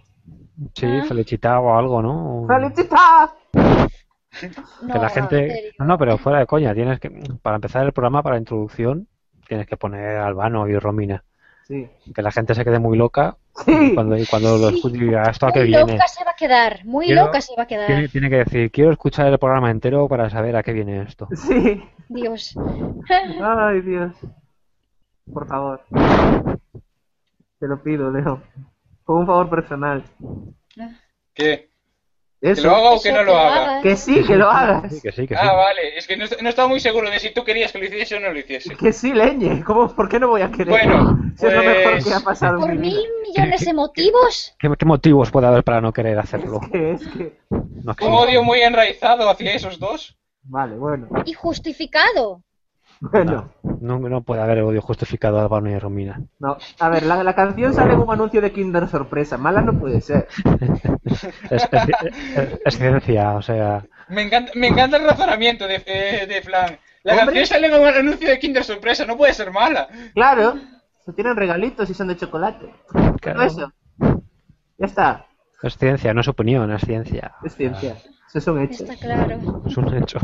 Sí, Ah. felicitado o algo, ¿no? ¡Felicita! No, que la en gente... No, no, pero fuera de coña, tienes que... Para empezar el programa, para la introducción, tienes que poner Albano y Romina. Sí. Que la gente se quede muy loca Sí. cuando, cuando lo Sí. escuche y diga, ¿esto a qué Muy viene? loca se va a quedar, muy Quiero- loca se va a quedar. Tiene, tiene que decir, quiero escuchar el programa entero para saber a qué viene esto. Sí. Dios. Ay, Dios. Por favor. Te lo pido, Leo. Como un favor personal. ¿Qué? ¿Que lo haga o que no lo haga? hagas. Que sí, que lo hagas. Sí, que sí, que sí. Ah, vale. Es que no, no estaba muy seguro de si tú querías que lo hiciese o no lo hiciese. Que sí, leñe. ¿Cómo, ¿Por qué no voy a querer? Bueno, si es lo mejor pues- que ha pasado Por mil vida. millones de motivos. ¿Qué, qué motivos puede haber para no querer hacerlo? Que es que... No, que Un odio muy enraizado hacia esos dos. Vale, bueno. Y justificado. Bueno. no, no puede haber odio justificado a Albano y Romina. No. A ver, la, la canción sale en un anuncio de Kinder Sorpresa. Mala no puede ser. Es, es- es- es ciencia, o sea... Me encanta, me encanta el razonamiento de, eh, de Flan. La Hombre. canción sale en un anuncio de Kinder Sorpresa, no puede ser mala. Claro. Se tienen regalitos y son de chocolate. claro, eso. Ya está. Es ciencia, no es opinión, es ciencia. Es ciencia. Eso es un hecho. Está claro. Es un hecho.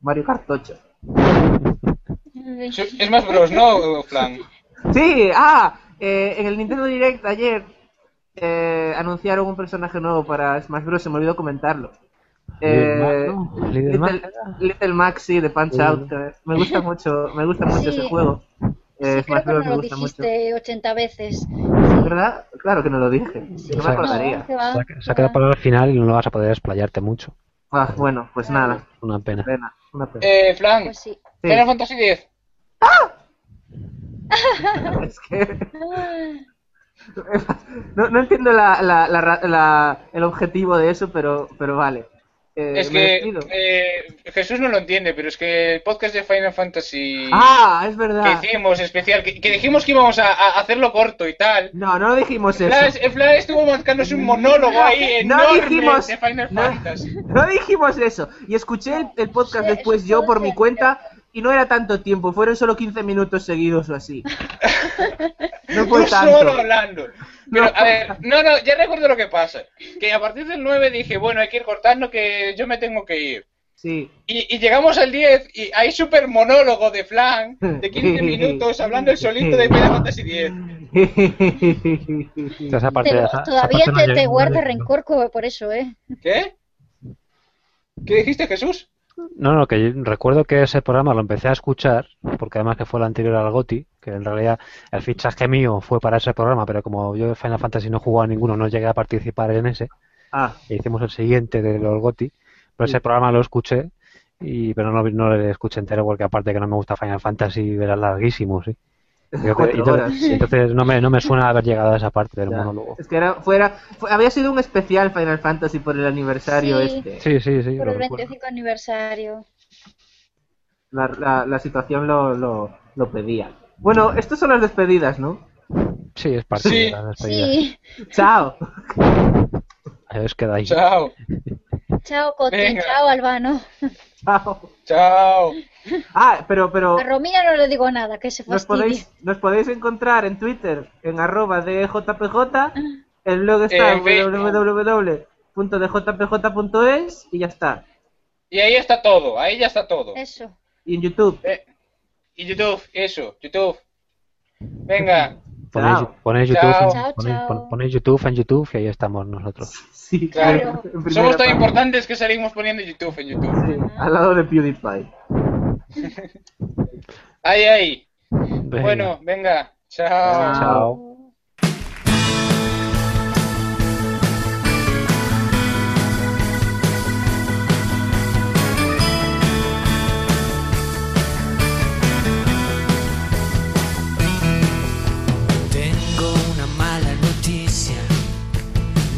Mario Kart 8. Es más bros, ¿no, Flan? Sí, ah, eh, en el Nintendo Direct ayer eh, anunciaron un personaje nuevo para Smash Bros. Se me olvidó comentarlo. Eh, Little. Little Mac, sí, de Punch. Out. que Me gusta mucho, me gusta mucho Sí. ese juego. Eh, Sí, creo Smash que Bros. no me lo gusta mucho. dijiste 80 veces. ¿Verdad? Claro que no lo dije. No me acordaría. Que Se ha, que quedado para el final y no vas a poder explayarte mucho. Ah, bueno, pues nada. Una pena. Pena, una pena. Eh, Flan, Pues sí. Sí. Final Fantasy X. Es que no, no entiendo la, la, la, ra- la- el objetivo de eso, pero, pero vale. Eh, Es que eh, Jesús no lo entiende, pero es que el podcast de Final Fantasy Ah, es que verdad. hicimos especial, que, que dijimos que íbamos a, a hacerlo corto y tal. No, no dijimos eso. Flan, eh, Flan estuvo marcándose un monólogo ahí No enorme dijimos, de Final no, Fantasy. no dijimos eso. Y escuché el, el podcast Sí, después yo por mi cuenta y no era tanto tiempo, fueron solo 15 minutos seguidos o así. No Tú fue solo tanto. hablando. Pero, No. a ver, no, no, ya recuerdo lo que pasa. Que a partir del 9 dije, bueno, hay que ir cortando que yo me tengo que ir. Sí. Y, y llegamos al 10 y hay súper monólogo de Flan de 15 minutos hablando el solito de Final Fantasy X. Esa parte- Te- esa- esa todavía parte no te, te no guarda llega. rencor co- por eso, ¿eh? ¿Qué? ¿Qué dijiste, Jesús? No, no, que yo recuerdo que ese programa lo empecé a escuchar, porque además que fue el anterior al GOTI, que en realidad el fichaje mío fue para ese programa, pero como yo de Final Fantasy no jugaba a ninguno, no llegué a participar en ese, Ah, e hicimos el siguiente de los GOTI, pero ese programa lo escuché, y pero no, no lo escuché entero porque aparte que no me gusta Final Fantasy era larguísimo, sí. Entonces, horas. no, me, no me suena haber llegado a esa parte del Ya. monólogo. Es que era, fuera, fue- había sido un especial Final Fantasy por el aniversario Sí. este. Sí, sí, sí, Por el recuerdo. 25 aniversario. La, la, la situación lo, lo, lo pedía. Bueno, estas son las despedidas, ¿no? Sí, es parte Sí. de la despedida. Sí. Chao. Ahí os quedáis. Chao. Chao. Venga. Chao, Albano. Chao. Chao. Ah, pero, pero A Romina no le digo nada, que se nos fastidie. podéis, nos podéis encontrar en Twitter en arroba de JPJ. El blog está En en Facebook. www.djpj.es y ya está. Y ahí está todo, ahí ya está todo. Eso. Y en YouTube. Eh, y YouTube, eso, YouTube. Venga, Ponéis, YouTube, Chao. en- Chao, ponéis, chao. pon- ponéis YouTube en YouTube y ahí estamos nosotros. Sí, Claro. somos tan importantes que salimos poniendo YouTube en YouTube. Sí, al lado de PewDiePie. Ahí, ahí. Venga. Bueno, venga, chao. Chao.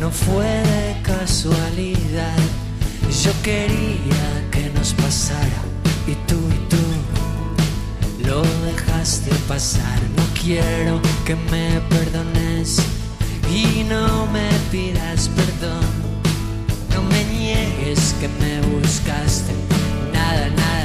No fue de casualidad. Yo quería que nos pasara y tú y tú lo dejaste pasar. No quiero que me perdones y no me pidas perdón. No me niegues que me buscaste. Nada, nada